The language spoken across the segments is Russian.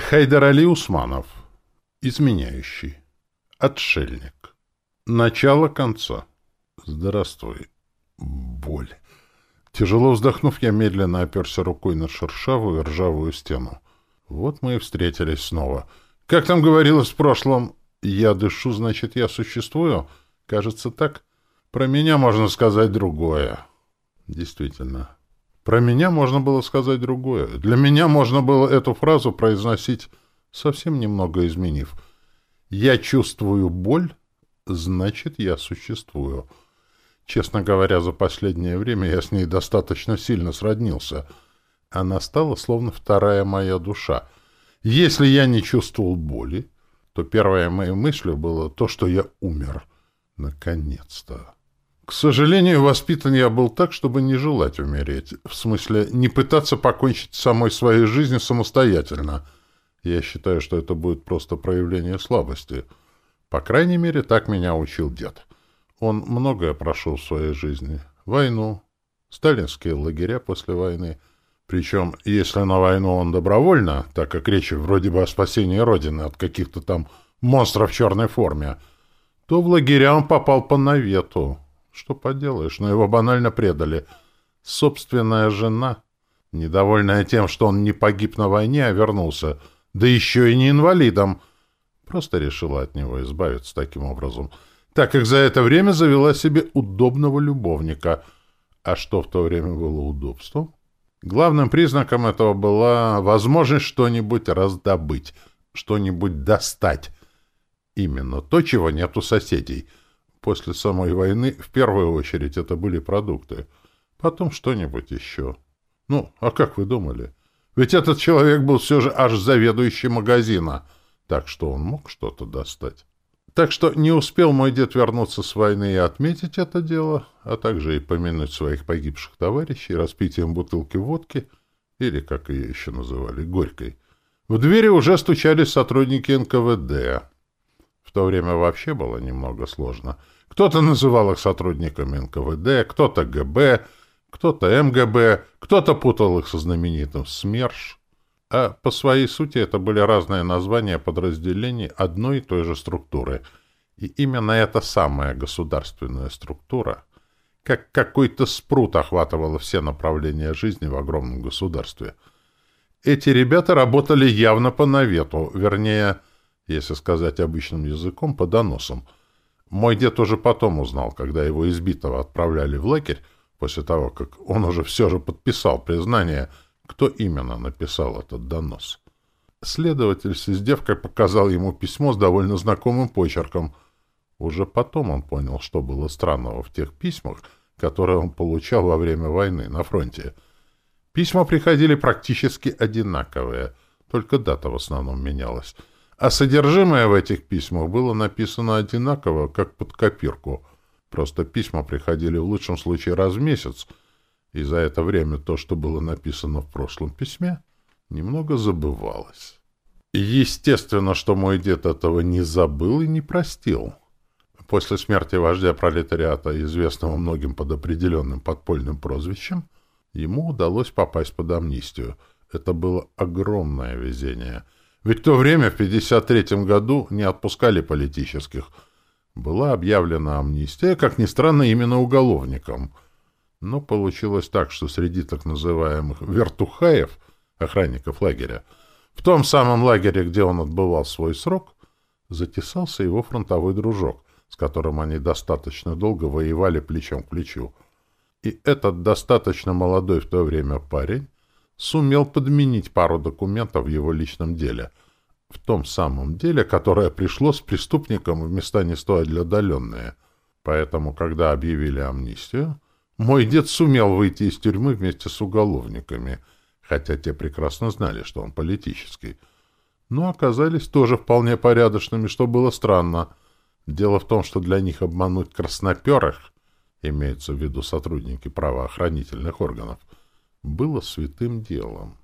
Хайдар Али Усманов. Изменяющий. Отшельник. Начало конца. Здравствуй. Боль. Тяжело вздохнув, я медленно оперся рукой на шершавую ржавую стену. Вот мы и встретились снова. Как там говорилось в прошлом, «Я дышу, значит, я существую»? Кажется, так. Про меня можно сказать другое. Действительно. Про меня можно было сказать другое. Для меня можно было эту фразу произносить, совсем немного изменив. «Я чувствую боль, значит, я существую». Честно говоря, за последнее время я с ней достаточно сильно сроднился. Она стала словно вторая моя душа. Если я не чувствовал боли, то первой моей мыслью было то, что я умер. Наконец-то. К сожалению, воспитан я был так, чтобы не желать умереть. В смысле, не пытаться покончить самой своей жизнью самостоятельно. Я считаю, что это будет просто проявление слабости. По крайней мере, так меня учил дед. Он многое прошел в своей жизни. Войну, сталинские лагеря после войны. Причем, если на войну он добровольно, так как речь вроде бы о спасении Родины от каких-то там монстров в черной форме, то в лагеря он попал по навету. Что поделаешь, но его банально предали. Собственная жена, недовольная тем, что он не погиб на войне, а вернулся, да еще и не инвалидом, просто решила от него избавиться таким образом, так как за это время завела себе удобного любовника. А что в то время было удобством? Главным признаком этого была возможность что-нибудь раздобыть, что-нибудь достать. Именно то, чего нет у соседей — После самой войны в первую очередь это были продукты. Потом что-нибудь еще. Ну, а как вы думали? Ведь этот человек был все же аж заведующий магазина, так что он мог что-то достать. Так что не успел мой дед вернуться с войны и отметить это дело, а также и помянуть своих погибших товарищей распитием бутылки водки, или, как ее еще называли, горькой. В двери уже стучались сотрудники НКВД. В то время вообще было немного сложно. Кто-то называл их сотрудниками НКВД, кто-то ГБ, кто-то МГБ, кто-то путал их со знаменитым СМЕРШ. А по своей сути это были разные названия подразделений одной и той же структуры. И именно эта самая государственная структура, как какой-то спрут, охватывала все направления жизни в огромном государстве. Эти ребята работали явно по навету, вернее, если сказать обычным языком, по доносам. Мой дед уже потом узнал, когда его избитого отправляли в лагерь, после того, как он уже все же подписал признание, кто именно написал этот донос. Следователь с издевкой показал ему письмо с довольно знакомым почерком. Уже потом он понял, что было странного в тех письмах, которые он получал во время войны на фронте. Письма приходили практически одинаковые, только дата в основном менялась — а содержимое в этих письмах было написано одинаково, как под копирку. Просто письма приходили в лучшем случае раз в месяц, и за это время то, что было написано в прошлом письме, немного забывалось. Естественно, что мой дед этого не забыл и не простил. После смерти вождя пролетариата, известного многим под определенным подпольным прозвищем, ему удалось попасть под амнистию. Это было огромное везение — ведь в то время, в 1953 году, не отпускали политических. Была объявлена амнистия, как ни странно, именно уголовникам. Но получилось так, что среди так называемых «вертухаев», охранников лагеря, в том самом лагере, где он отбывал свой срок, затесался его фронтовой дружок, с которым они достаточно долго воевали плечом к плечу. И этот достаточно молодой в то время парень сумел подменить пару документов в его личном деле. В том самом деле, которое пришло с преступником в места не столь отдаленные. Поэтому, когда объявили амнистию, мой дед сумел выйти из тюрьмы вместе с уголовниками, хотя те прекрасно знали, что он политический. Но оказались тоже вполне порядочными, что было странно. Дело в том, что для них обмануть красноперых, имеется в виду сотрудники правоохранительных органов, было святым делом.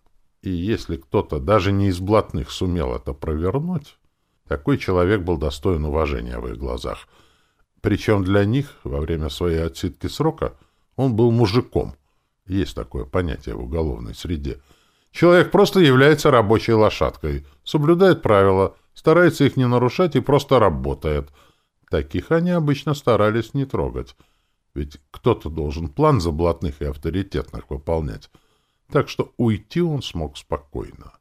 И если кто-то даже не из блатных сумел это провернуть, такой человек был достоин уважения в их глазах. Причем для них во время своей отсидки срока он был мужиком. Есть такое понятие в уголовной среде. Человек просто является рабочей лошадкой, соблюдает правила, старается их не нарушать и просто работает. Таких они обычно старались не трогать. Ведь кто-то должен план за блатных и авторитетных выполнять. Так что уйти он смог спокойно.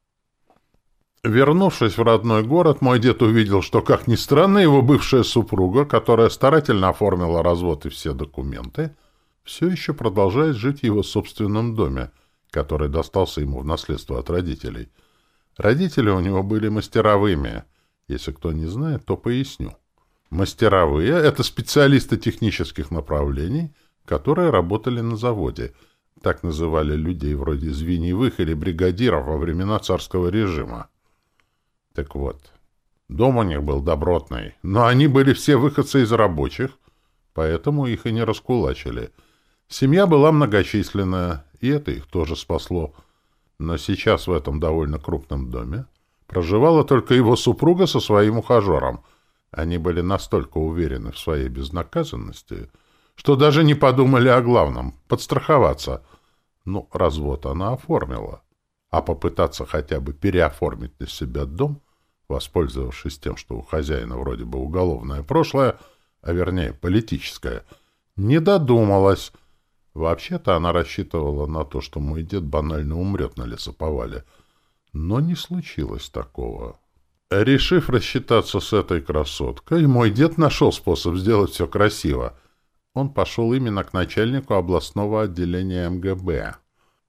Вернувшись в родной город, мой дед увидел, что, как ни странно, его бывшая супруга, которая старательно оформила развод и все документы, все еще продолжает жить в его собственном доме, который достался ему в наследство от родителей. Родители у него были мастеровыми. Если кто не знает, то поясню. Мастеровые — это специалисты технических направлений, которые работали на заводе. Так называли людей вроде звеньевых или бригадиров во времена царского режима. Так вот, дом у них был добротный, но они были все выходцы из рабочих, поэтому их и не раскулачили. Семья была многочисленная, и это их тоже спасло. Но сейчас в этом довольно крупном доме проживала только его супруга со своим ухажером. Они были настолько уверены в своей безнаказанности, что даже не подумали о главном — подстраховаться. Ну, развод она оформила а попытаться хотя бы переоформить на себя дом, воспользовавшись тем, что у хозяина вроде бы уголовное прошлое, а вернее политическое, не додумалась. Вообще-то она рассчитывала на то, что мой дед банально умрет на лесоповале. Но не случилось такого. Решив рассчитаться с этой красоткой, мой дед нашел способ сделать все красиво. Он пошел именно к начальнику областного отделения МГБ.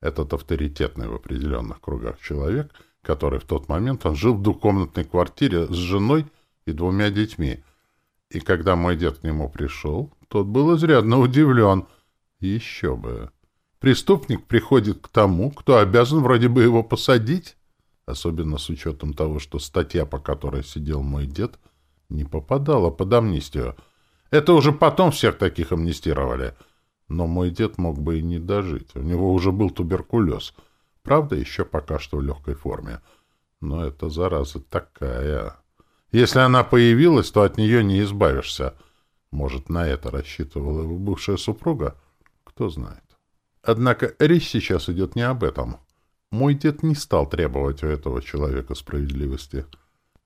Этот авторитетный в определенных кругах человек, который в тот момент он жил в двухкомнатной квартире с женой и двумя детьми. И когда мой дед к нему пришел, тот был изрядно удивлен. Еще бы. Преступник приходит к тому, кто обязан вроде бы его посадить, особенно с учетом того, что статья, по которой сидел мой дед, не попадала под амнистию. Это уже потом всех таких амнистировали — но мой дед мог бы и не дожить. У него уже был туберкулез. Правда, еще пока что в легкой форме. Но эта зараза такая. Если она появилась, то от нее не избавишься. Может, на это рассчитывала его бывшая супруга? Кто знает. Однако речь сейчас идет не об этом. Мой дед не стал требовать у этого человека справедливости.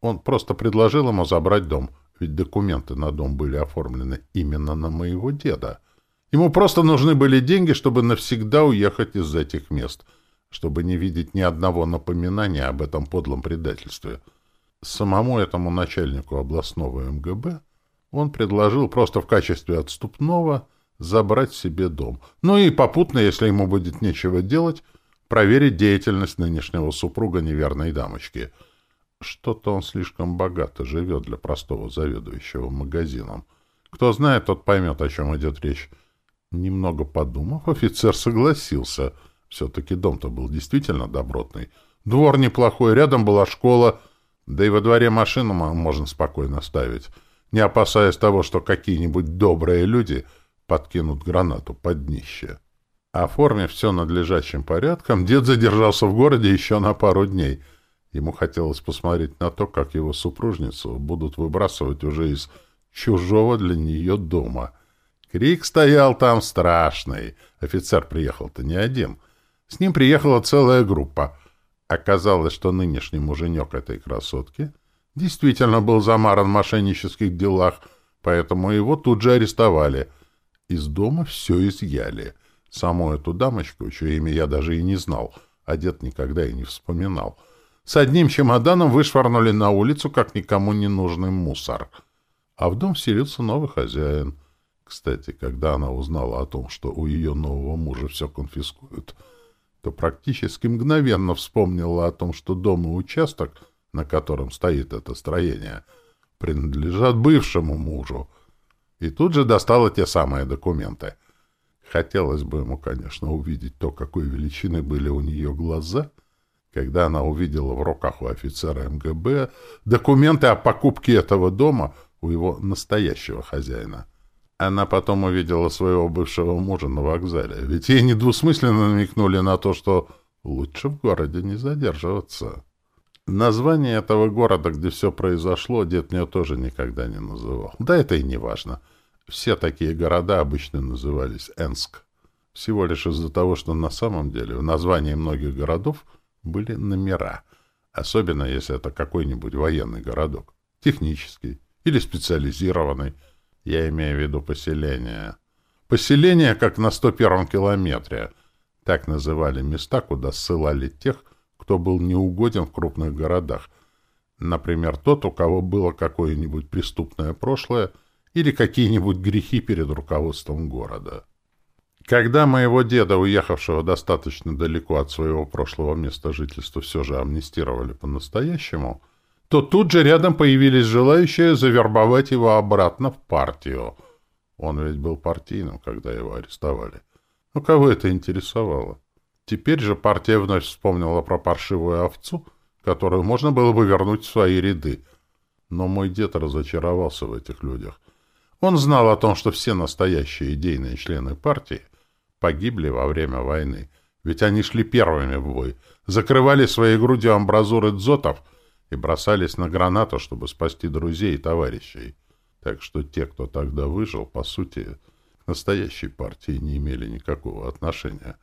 Он просто предложил ему забрать дом, ведь документы на дом были оформлены именно на моего деда — Ему просто нужны были деньги, чтобы навсегда уехать из этих мест, чтобы не видеть ни одного напоминания об этом подлом предательстве. Самому этому начальнику областного МГБ он предложил просто в качестве отступного забрать себе дом. Ну и попутно, если ему будет нечего делать, проверить деятельность нынешнего супруга неверной дамочки. Что-то он слишком богато живет для простого заведующего магазином. Кто знает, тот поймет, о чем идет речь. Немного подумав, офицер согласился. Все-таки дом-то был действительно добротный. Двор неплохой, рядом была школа, да и во дворе машину можно спокойно ставить, не опасаясь того, что какие-нибудь добрые люди подкинут гранату под днище. Оформив все надлежащим порядком, дед задержался в городе еще на пару дней. Ему хотелось посмотреть на то, как его супружницу будут выбрасывать уже из чужого для нее дома — Крик стоял там страшный. Офицер приехал-то не один. С ним приехала целая группа. Оказалось, что нынешний муженек этой красотки действительно был замаран в мошеннических делах, поэтому его тут же арестовали. Из дома все изъяли. Саму эту дамочку, чье имя я даже и не знал, а дед никогда и не вспоминал. С одним чемоданом вышвырнули на улицу, как никому не нужный мусор. А в дом селился новый хозяин — кстати, когда она узнала о том, что у ее нового мужа все конфискуют, то практически мгновенно вспомнила о том, что дом и участок, на котором стоит это строение, принадлежат бывшему мужу. И тут же достала те самые документы. Хотелось бы ему, конечно, увидеть то, какой величины были у нее глаза, когда она увидела в руках у офицера МГБ документы о покупке этого дома у его настоящего хозяина. Она потом увидела своего бывшего мужа на вокзале, ведь ей недвусмысленно намекнули на то, что лучше в городе не задерживаться. Название этого города, где все произошло, дед мне тоже никогда не называл. Да это и не важно. Все такие города обычно назывались Энск. Всего лишь из-за того, что на самом деле в названии многих городов были номера, особенно если это какой-нибудь военный городок, технический или специализированный, я имею в виду поселение. Поселение, как на 101-м километре. Так называли места, куда ссылали тех, кто был неугоден в крупных городах. Например, тот, у кого было какое-нибудь преступное прошлое или какие-нибудь грехи перед руководством города. Когда моего деда, уехавшего достаточно далеко от своего прошлого места жительства, все же амнистировали по-настоящему, то тут же рядом появились желающие завербовать его обратно в партию. Он ведь был партийным, когда его арестовали. Ну, кого это интересовало? Теперь же партия вновь вспомнила про паршивую овцу, которую можно было бы вернуть в свои ряды. Но мой дед разочаровался в этих людях. Он знал о том, что все настоящие идейные члены партии погибли во время войны, ведь они шли первыми в бой, закрывали своей грудью амбразуры дзотов — и бросались на гранату, чтобы спасти друзей и товарищей. Так что те, кто тогда выжил, по сути, к настоящей партии не имели никакого отношения.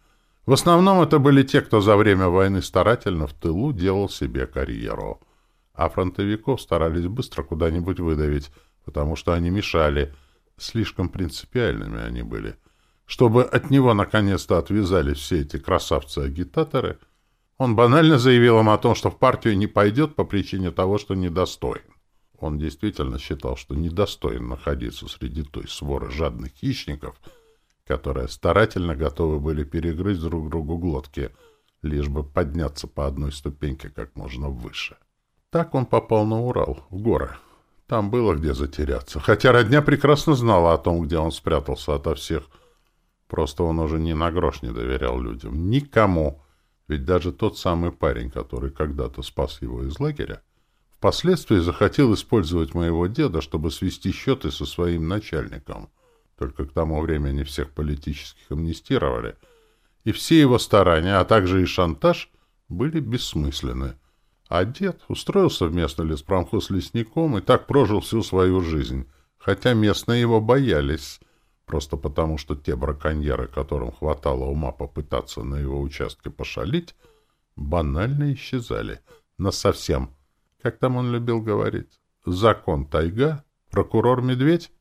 В основном это были те, кто за время войны старательно в тылу делал себе карьеру. А фронтовиков старались быстро куда-нибудь выдавить, потому что они мешали. Слишком принципиальными они были. Чтобы от него наконец-то отвязались все эти красавцы-агитаторы — он банально заявил им о том, что в партию не пойдет по причине того, что недостоин. Он действительно считал, что недостоин находиться среди той своры жадных хищников, которые старательно готовы были перегрызть друг другу глотки, лишь бы подняться по одной ступеньке как можно выше. Так он попал на Урал, в горы. Там было где затеряться, хотя родня прекрасно знала о том, где он спрятался ото всех. Просто он уже ни на грош не доверял людям. Никому. Ведь даже тот самый парень, который когда-то спас его из лагеря, впоследствии захотел использовать моего деда, чтобы свести счеты со своим начальником. Только к тому времени всех политических амнистировали, и все его старания, а также и шантаж, были бессмысленны. А дед устроился в местный леспромхоз лесником и так прожил всю свою жизнь, хотя местные его боялись, Просто потому, что те браконьеры, которым хватало ума попытаться на его участке пошалить, банально исчезали. Насовсем. Как там он любил говорить? Закон тайга? Прокурор медведь?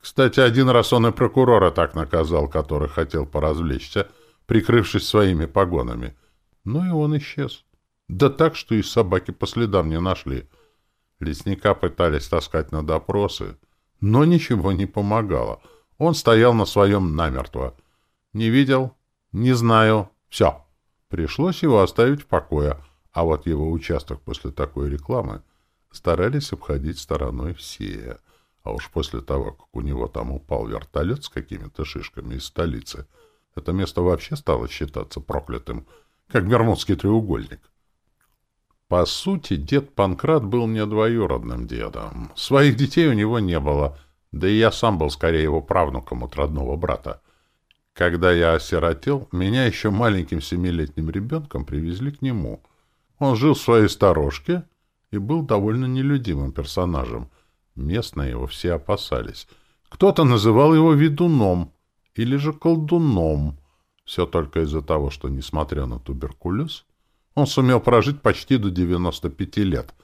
Кстати, один раз он и прокурора так наказал, который хотел поразвлечься, прикрывшись своими погонами. Ну и он исчез. Да так, что и собаки по следам не нашли. Лесника пытались таскать на допросы, но ничего не помогало — он стоял на своем намертво. Не видел? Не знаю. Все. Пришлось его оставить в покое, а вот его участок после такой рекламы старались обходить стороной все. А уж после того, как у него там упал вертолет с какими-то шишками из столицы, это место вообще стало считаться проклятым, как Бермудский треугольник. По сути, дед Панкрат был мне двоюродным дедом. Своих детей у него не было — да и я сам был скорее его правнуком от родного брата. Когда я осиротел, меня еще маленьким семилетним ребенком привезли к нему. Он жил в своей сторожке и был довольно нелюдимым персонажем. Местные его все опасались. Кто-то называл его ведуном или же колдуном. Все только из-за того, что, несмотря на туберкулез, он сумел прожить почти до 95 лет.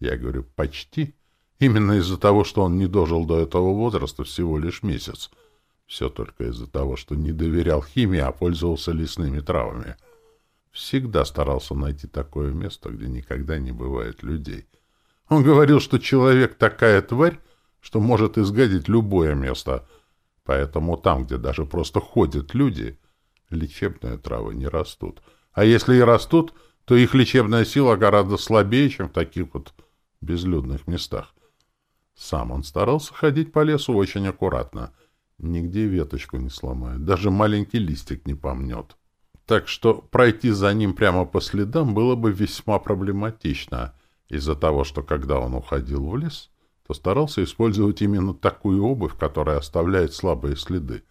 Я говорю «почти», Именно из-за того, что он не дожил до этого возраста всего лишь месяц. Все только из-за того, что не доверял химии, а пользовался лесными травами. Всегда старался найти такое место, где никогда не бывает людей. Он говорил, что человек такая тварь, что может изгадить любое место. Поэтому там, где даже просто ходят люди, лечебные травы не растут. А если и растут, то их лечебная сила гораздо слабее, чем в таких вот безлюдных местах. Сам он старался ходить по лесу очень аккуратно. Нигде веточку не сломает, даже маленький листик не помнет. Так что пройти за ним прямо по следам было бы весьма проблематично, из-за того, что когда он уходил в лес, то старался использовать именно такую обувь, которая оставляет слабые следы.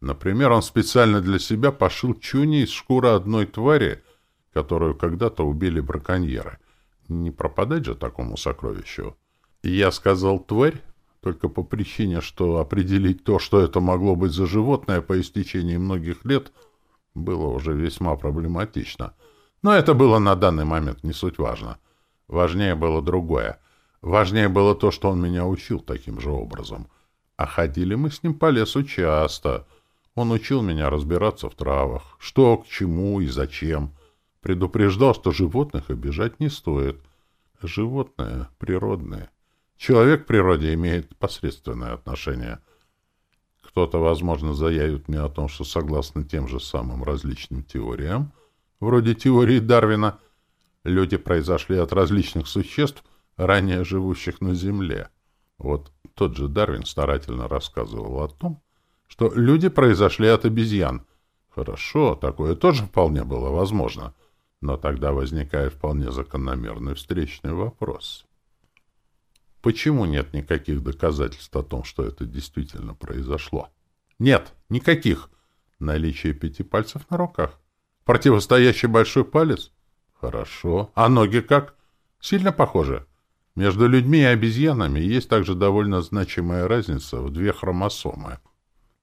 Например, он специально для себя пошил чуни из шкуры одной твари, которую когда-то убили браконьеры. Не пропадать же такому сокровищу. Я сказал «тварь», только по причине, что определить то, что это могло быть за животное по истечении многих лет, было уже весьма проблематично. Но это было на данный момент не суть важно. Важнее было другое. Важнее было то, что он меня учил таким же образом. А ходили мы с ним по лесу часто. Он учил меня разбираться в травах, что, к чему и зачем. Предупреждал, что животных обижать не стоит. Животное природное. Человек к природе имеет посредственное отношение. Кто-то, возможно, заявит мне о том, что согласно тем же самым различным теориям, вроде теории Дарвина, люди произошли от различных существ, ранее живущих на Земле. Вот тот же Дарвин старательно рассказывал о том, что люди произошли от обезьян. Хорошо, такое тоже вполне было возможно — но тогда возникает вполне закономерный встречный вопрос. Почему нет никаких доказательств о том, что это действительно произошло? Нет, никаких. Наличие пяти пальцев на руках. Противостоящий большой палец? Хорошо. А ноги как? Сильно похожи. Между людьми и обезьянами есть также довольно значимая разница в две хромосомы.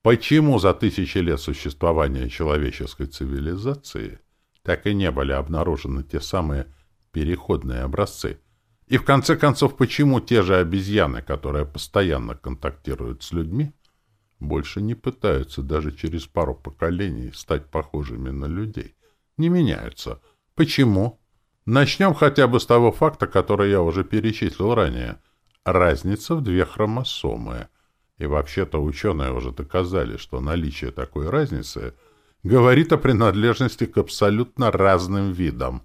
Почему за тысячи лет существования человеческой цивилизации – так и не были обнаружены те самые переходные образцы. И в конце концов, почему те же обезьяны, которые постоянно контактируют с людьми, больше не пытаются даже через пару поколений стать похожими на людей? Не меняются. Почему? Начнем хотя бы с того факта, который я уже перечислил ранее. Разница в две хромосомы. И вообще-то ученые уже доказали, что наличие такой разницы – говорит о принадлежности к абсолютно разным видам.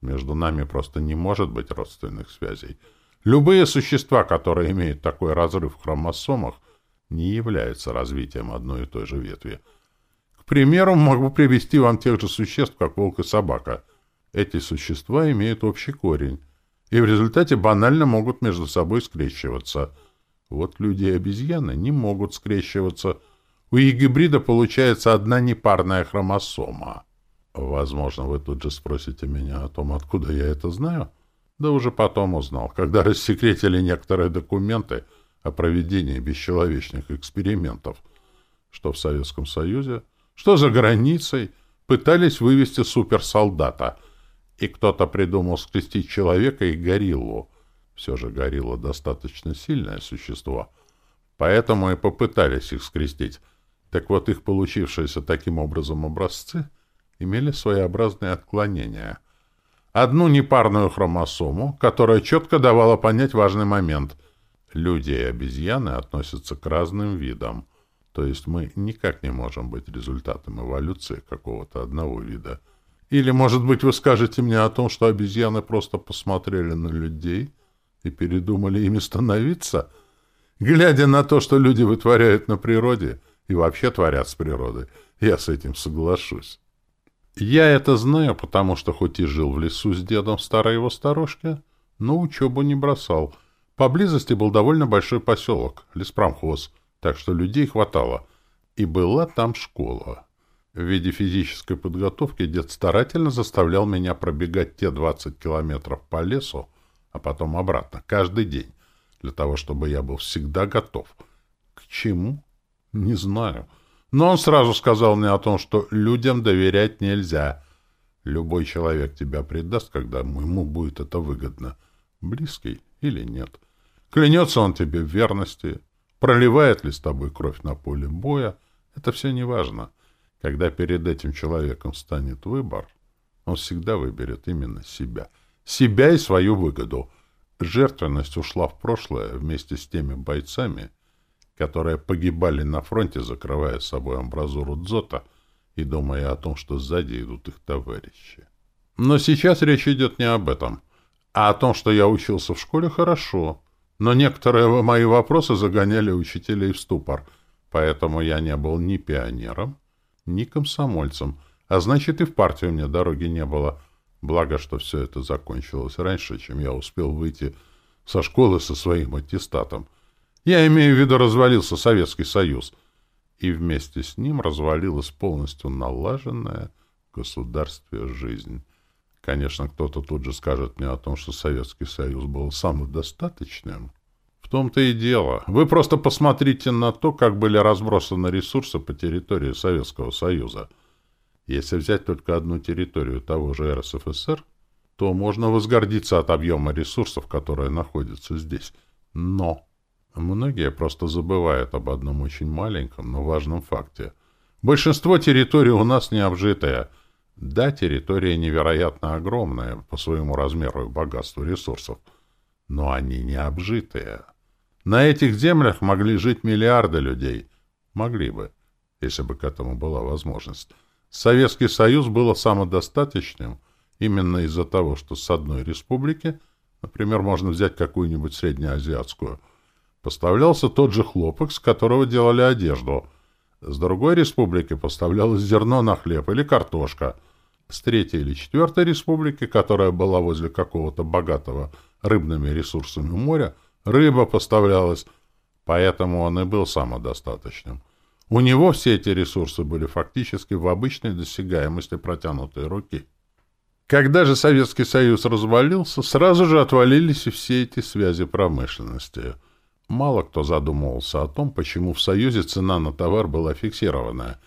Между нами просто не может быть родственных связей. Любые существа, которые имеют такой разрыв в хромосомах, не являются развитием одной и той же ветви. К примеру, могу привести вам тех же существ, как волк и собака. Эти существа имеют общий корень, и в результате банально могут между собой скрещиваться. Вот люди и обезьяны не могут скрещиваться – у гибрида получается одна непарная хромосома. Возможно, вы тут же спросите меня о том, откуда я это знаю. Да уже потом узнал, когда рассекретили некоторые документы о проведении бесчеловечных экспериментов, что в Советском Союзе, что за границей, пытались вывести суперсолдата, и кто-то придумал скрестить человека и гориллу. Все же горилла достаточно сильное существо, поэтому и попытались их скрестить, так вот, их получившиеся таким образом образцы имели своеобразные отклонения. Одну непарную хромосому, которая четко давала понять важный момент. Люди и обезьяны относятся к разным видам. То есть мы никак не можем быть результатом эволюции какого-то одного вида. Или, может быть, вы скажете мне о том, что обезьяны просто посмотрели на людей и передумали ими становиться? Глядя на то, что люди вытворяют на природе — и вообще творят с природой. Я с этим соглашусь. Я это знаю, потому что хоть и жил в лесу с дедом в старой его сторожке, но учебу не бросал. Поблизости был довольно большой поселок, леспромхоз, так что людей хватало. И была там школа. В виде физической подготовки дед старательно заставлял меня пробегать те 20 километров по лесу, а потом обратно, каждый день, для того, чтобы я был всегда готов. К чему? Не знаю. Но он сразу сказал мне о том, что людям доверять нельзя. Любой человек тебя предаст, когда ему будет это выгодно. Близкий или нет. Клянется он тебе в верности. Проливает ли с тобой кровь на поле боя, это все не важно. Когда перед этим человеком станет выбор, он всегда выберет именно себя. Себя и свою выгоду. Жертвенность ушла в прошлое вместе с теми бойцами, которые погибали на фронте, закрывая собой амбразуру дзота и думая о том, что сзади идут их товарищи. Но сейчас речь идет не об этом, а о том, что я учился в школе хорошо, но некоторые мои вопросы загоняли учителей в ступор, поэтому я не был ни пионером, ни комсомольцем, а значит и в партию мне дороги не было. Благо, что все это закончилось раньше, чем я успел выйти со школы со своим аттестатом. Я имею в виду, развалился Советский Союз. И вместе с ним развалилась полностью налаженная в государстве жизнь. Конечно, кто-то тут же скажет мне о том, что Советский Союз был самодостаточным. В том-то и дело. Вы просто посмотрите на то, как были разбросаны ресурсы по территории Советского Союза. Если взять только одну территорию того же РСФСР, то можно возгордиться от объема ресурсов, которые находятся здесь. Но многие просто забывают об одном очень маленьком, но важном факте. Большинство территорий у нас не обжитые. Да, территория невероятно огромная по своему размеру и богатству ресурсов, но они не обжитые. На этих землях могли жить миллиарды людей. Могли бы, если бы к этому была возможность. Советский Союз был самодостаточным именно из-за того, что с одной республики, например, можно взять какую-нибудь среднеазиатскую, поставлялся тот же хлопок, с которого делали одежду. С другой республики поставлялось зерно на хлеб или картошка. С третьей или четвертой республики, которая была возле какого-то богатого рыбными ресурсами моря, рыба поставлялась, поэтому он и был самодостаточным. У него все эти ресурсы были фактически в обычной досягаемости протянутой руки. Когда же Советский Союз развалился, сразу же отвалились и все эти связи промышленности. Мало кто задумывался о том, почему в Союзе цена на товар была фиксированная.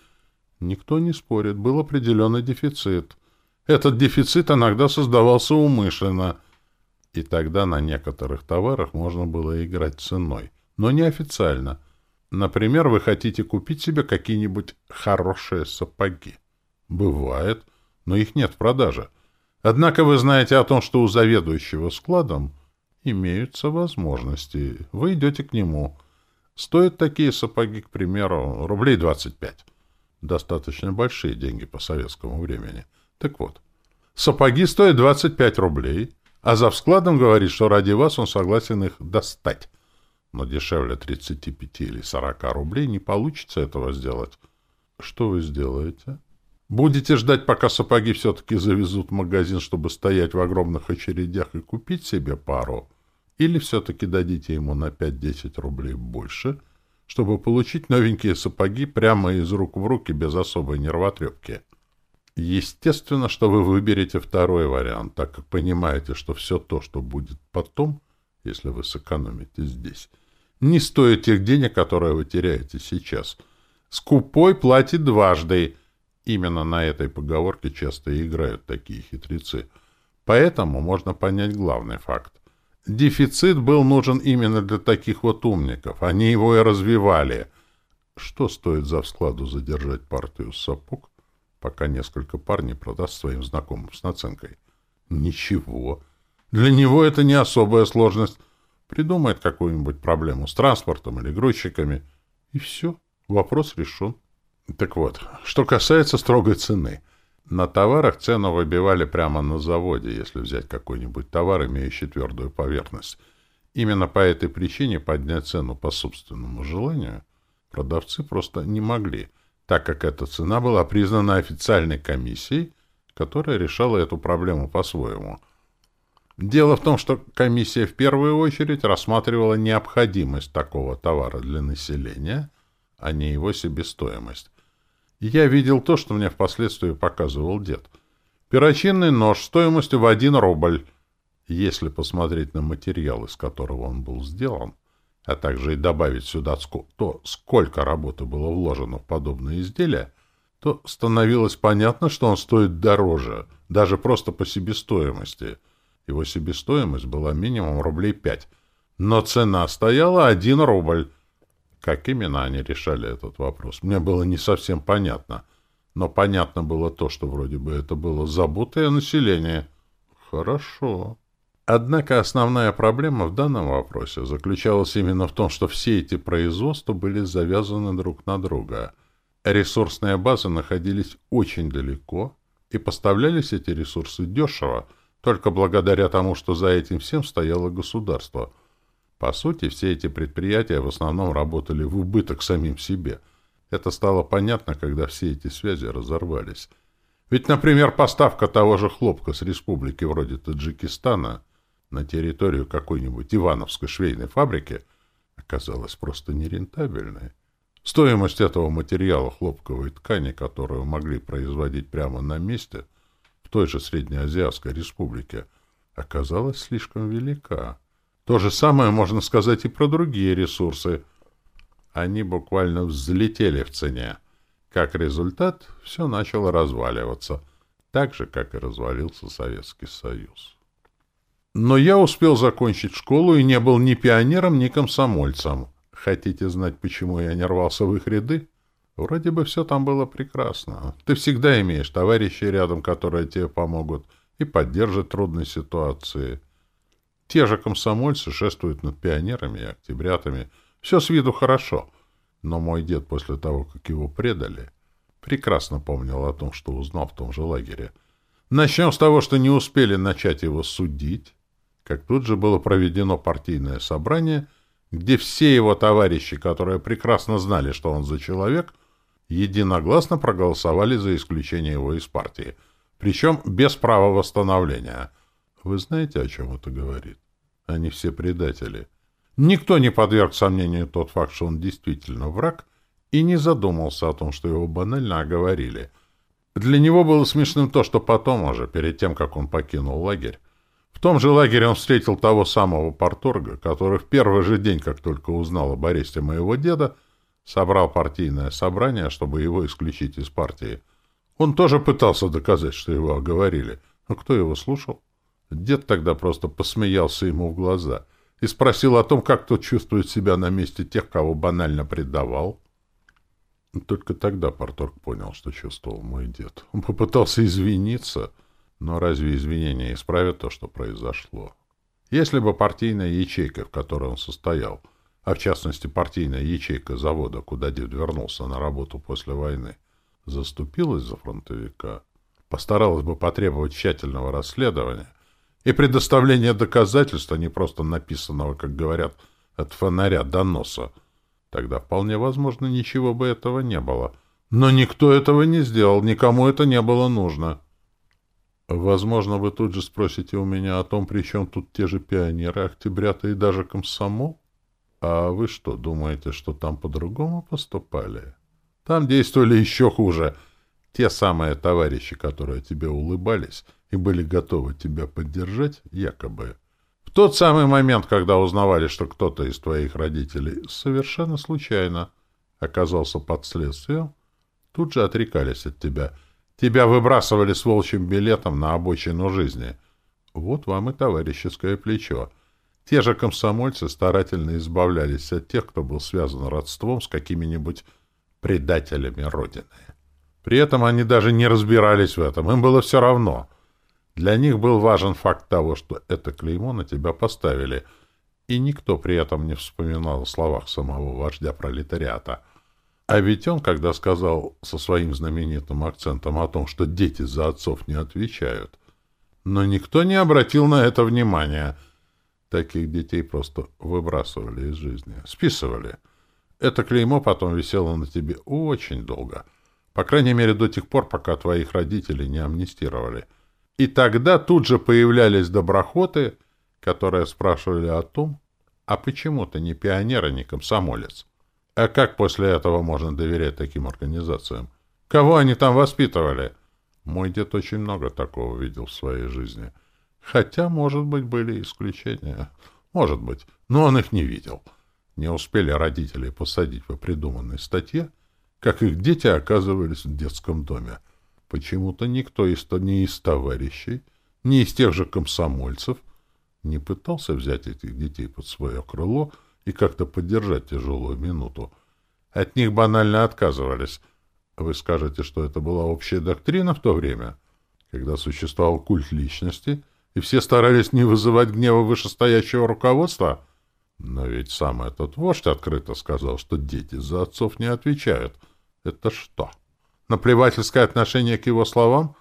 Никто не спорит, был определенный дефицит. Этот дефицит иногда создавался умышленно, и тогда на некоторых товарах можно было играть ценой, но не официально – Например, вы хотите купить себе какие-нибудь хорошие сапоги. Бывает, но их нет в продаже. Однако вы знаете о том, что у заведующего складом имеются возможности. Вы идете к нему. Стоят такие сапоги, к примеру, рублей 25. Достаточно большие деньги по советскому времени. Так вот, сапоги стоят 25 рублей, а за складом говорит, что ради вас он согласен их достать но дешевле 35 или 40 рублей не получится этого сделать. Что вы сделаете? Будете ждать, пока сапоги все-таки завезут в магазин, чтобы стоять в огромных очередях и купить себе пару? Или все-таки дадите ему на 5-10 рублей больше, чтобы получить новенькие сапоги прямо из рук в руки без особой нервотрепки? Естественно, что вы выберете второй вариант, так как понимаете, что все то, что будет потом, если вы сэкономите здесь, не стоит тех денег, которые вы теряете сейчас. Скупой платит дважды. Именно на этой поговорке часто и играют такие хитрецы. Поэтому можно понять главный факт. Дефицит был нужен именно для таких вот умников. Они его и развивали. Что стоит за складу задержать партию сапог, пока несколько пар не продаст своим знакомым с наценкой? Ничего. Для него это не особая сложность. Придумает какую-нибудь проблему с транспортом или грузчиками, и все, вопрос решен. Так вот, что касается строгой цены. На товарах цену выбивали прямо на заводе, если взять какой-нибудь товар, имеющий твердую поверхность. Именно по этой причине поднять цену по собственному желанию продавцы просто не могли, так как эта цена была признана официальной комиссией, которая решала эту проблему по-своему – Дело в том, что комиссия в первую очередь рассматривала необходимость такого товара для населения, а не его себестоимость. Я видел то, что мне впоследствии показывал дед. Перочинный нож стоимостью в один рубль. Если посмотреть на материал, из которого он был сделан, а также и добавить сюда то, сколько работы было вложено в подобные изделия, то становилось понятно, что он стоит дороже, даже просто по себестоимости – его себестоимость была минимум рублей пять. Но цена стояла один рубль. Как именно они решали этот вопрос, мне было не совсем понятно. Но понятно было то, что вроде бы это было забутое население. Хорошо. Однако основная проблема в данном вопросе заключалась именно в том, что все эти производства были завязаны друг на друга. Ресурсные базы находились очень далеко, и поставлялись эти ресурсы дешево — только благодаря тому, что за этим всем стояло государство. По сути, все эти предприятия в основном работали в убыток самим себе. Это стало понятно, когда все эти связи разорвались. Ведь, например, поставка того же хлопка с республики вроде Таджикистана на территорию какой-нибудь Ивановской швейной фабрики оказалась просто нерентабельной. Стоимость этого материала хлопковой ткани, которую могли производить прямо на месте – той же Среднеазиатской республике оказалась слишком велика. То же самое можно сказать и про другие ресурсы. Они буквально взлетели в цене. Как результат, все начало разваливаться, так же, как и развалился Советский Союз. Но я успел закончить школу и не был ни пионером, ни комсомольцем. Хотите знать, почему я не рвался в их ряды? Вроде бы все там было прекрасно. Ты всегда имеешь товарищей рядом, которые тебе помогут и поддержат трудной ситуации. Те же комсомольцы шествуют над пионерами и октябрятами. Все с виду хорошо. Но мой дед после того, как его предали, прекрасно помнил о том, что узнал в том же лагере. Начнем с того, что не успели начать его судить, как тут же было проведено партийное собрание, где все его товарищи, которые прекрасно знали, что он за человек, единогласно проголосовали за исключение его из партии, причем без права восстановления. Вы знаете, о чем это говорит? Они все предатели. Никто не подверг сомнению тот факт, что он действительно враг, и не задумался о том, что его банально оговорили. Для него было смешным то, что потом уже, перед тем, как он покинул лагерь, в том же лагере он встретил того самого порторга, который в первый же день, как только узнал об аресте моего деда, собрал партийное собрание, чтобы его исключить из партии. Он тоже пытался доказать, что его оговорили. Но кто его слушал? Дед тогда просто посмеялся ему в глаза и спросил о том, как тот чувствует себя на месте тех, кого банально предавал. Только тогда Порторг понял, что чувствовал мой дед. Он попытался извиниться — но разве извинения исправят то, что произошло? Если бы партийная ячейка, в которой он состоял, а в частности партийная ячейка завода, куда дед вернулся на работу после войны, заступилась за фронтовика, постаралась бы потребовать тщательного расследования и предоставления доказательств, а не просто написанного, как говорят, от фонаря до носа, тогда вполне возможно ничего бы этого не было. Но никто этого не сделал, никому это не было нужно. Возможно, вы тут же спросите у меня о том, при чем тут те же пионеры, октябрята и даже комсомол? А вы что, думаете, что там по-другому поступали? Там действовали еще хуже. Те самые товарищи, которые тебе улыбались и были готовы тебя поддержать, якобы. В тот самый момент, когда узнавали, что кто-то из твоих родителей совершенно случайно оказался под следствием, тут же отрекались от тебя — Тебя выбрасывали с волчьим билетом на обочину жизни. Вот вам и товарищеское плечо. Те же комсомольцы старательно избавлялись от тех, кто был связан родством с какими-нибудь предателями Родины. При этом они даже не разбирались в этом, им было все равно. Для них был важен факт того, что это клеймо на тебя поставили, и никто при этом не вспоминал о словах самого вождя пролетариата — а ведь он, когда сказал со своим знаменитым акцентом о том, что дети за отцов не отвечают, но никто не обратил на это внимания. Таких детей просто выбрасывали из жизни, списывали. Это клеймо потом висело на тебе очень долго. По крайней мере, до тех пор, пока твоих родителей не амнистировали. И тогда тут же появлялись доброхоты, которые спрашивали о том, а почему ты не пионер, а не комсомолец? А как после этого можно доверять таким организациям? Кого они там воспитывали? Мой дед очень много такого видел в своей жизни. Хотя, может быть, были исключения. Может быть, но он их не видел. Не успели родители посадить по придуманной статье, как их дети оказывались в детском доме. Почему-то никто из, ни из товарищей, ни из тех же комсомольцев не пытался взять этих детей под свое крыло и как-то поддержать тяжелую минуту. От них банально отказывались. Вы скажете, что это была общая доктрина в то время, когда существовал культ личности, и все старались не вызывать гнева вышестоящего руководства? Но ведь сам этот вождь открыто сказал, что дети за отцов не отвечают. Это что? Наплевательское отношение к его словам?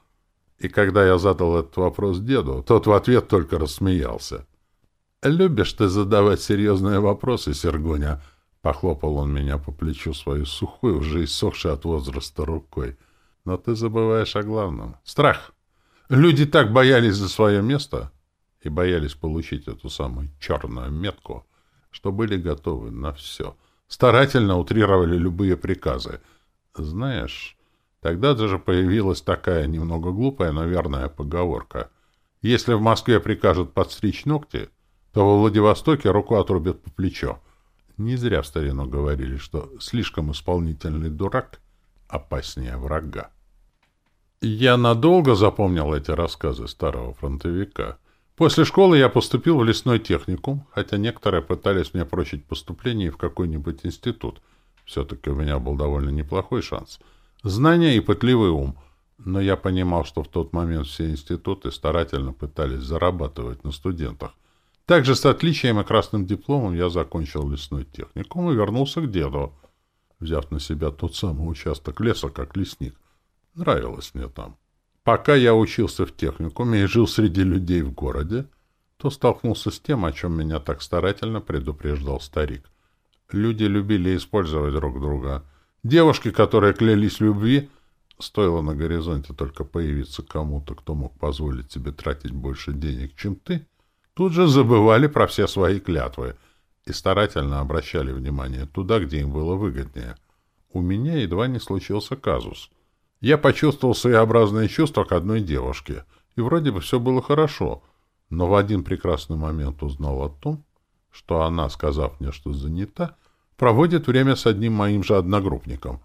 И когда я задал этот вопрос деду, тот в ответ только рассмеялся. «Любишь ты задавать серьезные вопросы, Сергуня?» Похлопал он меня по плечу свою сухую, уже иссохшей от возраста рукой. «Но ты забываешь о главном. Страх. Люди так боялись за свое место и боялись получить эту самую черную метку, что были готовы на все. Старательно утрировали любые приказы. Знаешь, тогда даже появилась такая немного глупая, но верная поговорка. Если в Москве прикажут подстричь ногти, то во Владивостоке руку отрубят по плечо. Не зря в старину говорили, что слишком исполнительный дурак опаснее врага. Я надолго запомнил эти рассказы старого фронтовика. После школы я поступил в лесной техникум, хотя некоторые пытались мне прочить поступление в какой-нибудь институт. Все-таки у меня был довольно неплохой шанс. Знания и пытливый ум. Но я понимал, что в тот момент все институты старательно пытались зарабатывать на студентах. Также с отличием и красным дипломом я закончил лесной техникум и вернулся к деду, взяв на себя тот самый участок леса как лесник. Нравилось мне там. Пока я учился в техникуме и жил среди людей в городе, то столкнулся с тем, о чем меня так старательно предупреждал старик. Люди любили использовать друг друга. Девушки, которые клялись любви, стоило на горизонте только появиться кому-то, кто мог позволить себе тратить больше денег, чем ты, тут же забывали про все свои клятвы и старательно обращали внимание туда, где им было выгоднее. У меня едва не случился казус — я почувствовал своеобразные чувства к одной девушке, и вроде бы все было хорошо, но в один прекрасный момент узнал о том, что она, сказав мне, что занята, проводит время с одним моим же одногруппником.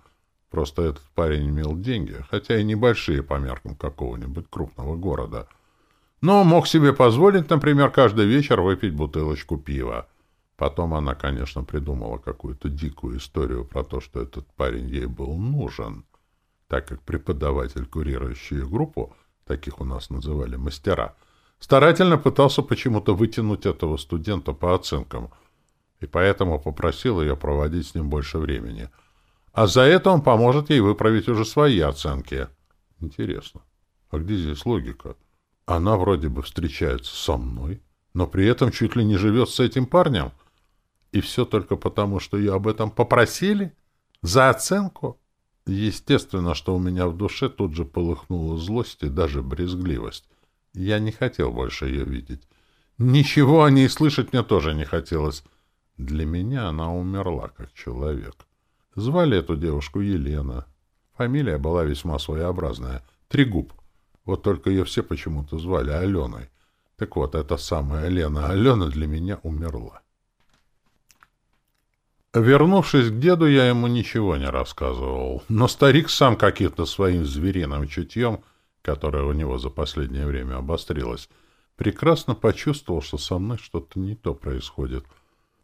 Просто этот парень имел деньги, хотя и небольшие по меркам какого-нибудь крупного города. Но мог себе позволить, например, каждый вечер выпить бутылочку пива. Потом она, конечно, придумала какую-то дикую историю про то, что этот парень ей был нужен так как преподаватель, курирующий группу, таких у нас называли мастера, старательно пытался почему-то вытянуть этого студента по оценкам, и поэтому попросил ее проводить с ним больше времени. А за это он поможет ей выправить уже свои оценки. Интересно, а где здесь логика? Она вроде бы встречается со мной, но при этом чуть ли не живет с этим парнем. И все только потому, что ее об этом попросили? За оценку? Естественно, что у меня в душе тут же полыхнула злость и даже брезгливость. Я не хотел больше ее видеть. Ничего о ней слышать мне тоже не хотелось. Для меня она умерла как человек. Звали эту девушку Елена. Фамилия была весьма своеобразная. Трегуб. Вот только ее все почему-то звали Аленой. Так вот, эта самая Лена Алена для меня умерла. Вернувшись к деду, я ему ничего не рассказывал, но старик сам каким-то своим звериным чутьем, которое у него за последнее время обострилось, прекрасно почувствовал, что со мной что-то не то происходит.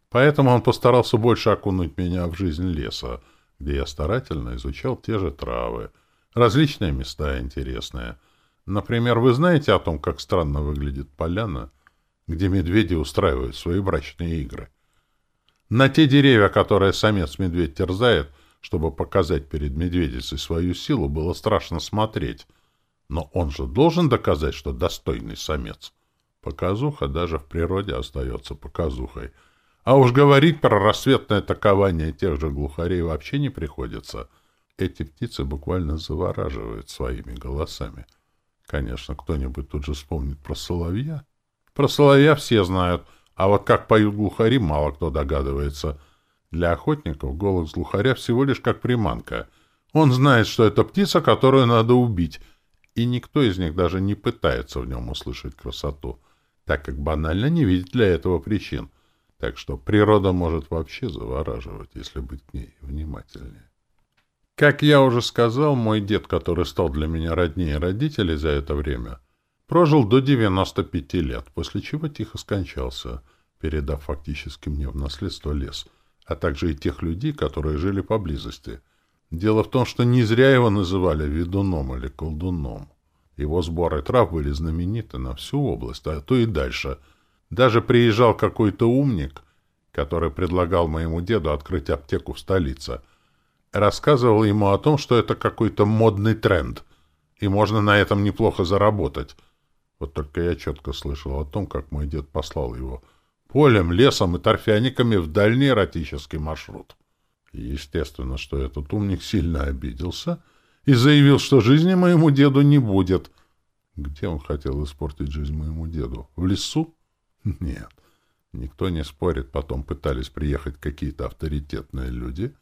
Поэтому он постарался больше окунуть меня в жизнь леса, где я старательно изучал те же травы, различные места интересные. Например, вы знаете о том, как странно выглядит поляна, где медведи устраивают свои брачные игры — на те деревья, которые самец-медведь терзает, чтобы показать перед медведицей свою силу, было страшно смотреть. Но он же должен доказать, что достойный самец. Показуха даже в природе остается показухой. А уж говорить про рассветное такование тех же глухарей вообще не приходится. Эти птицы буквально завораживают своими голосами. Конечно, кто-нибудь тут же вспомнит про соловья. Про соловья все знают — а вот как поют глухари, мало кто догадывается. Для охотников голос глухаря всего лишь как приманка. Он знает, что это птица, которую надо убить, и никто из них даже не пытается в нем услышать красоту, так как банально не видит для этого причин. Так что природа может вообще завораживать, если быть к ней внимательнее. Как я уже сказал, мой дед, который стал для меня роднее родителей за это время — Прожил до 95 лет, после чего тихо скончался, передав фактически мне в наследство лес, а также и тех людей, которые жили поблизости. Дело в том, что не зря его называли ведуном или колдуном. Его сборы трав были знамениты на всю область, а то и дальше. Даже приезжал какой-то умник, который предлагал моему деду открыть аптеку в столице. Рассказывал ему о том, что это какой-то модный тренд, и можно на этом неплохо заработать — вот только я четко слышал о том, как мой дед послал его полем, лесом и торфяниками в дальний эротический маршрут. Естественно, что этот умник сильно обиделся и заявил, что жизни моему деду не будет. Где он хотел испортить жизнь моему деду? В лесу? Нет. Никто не спорит. Потом пытались приехать какие-то авторитетные люди,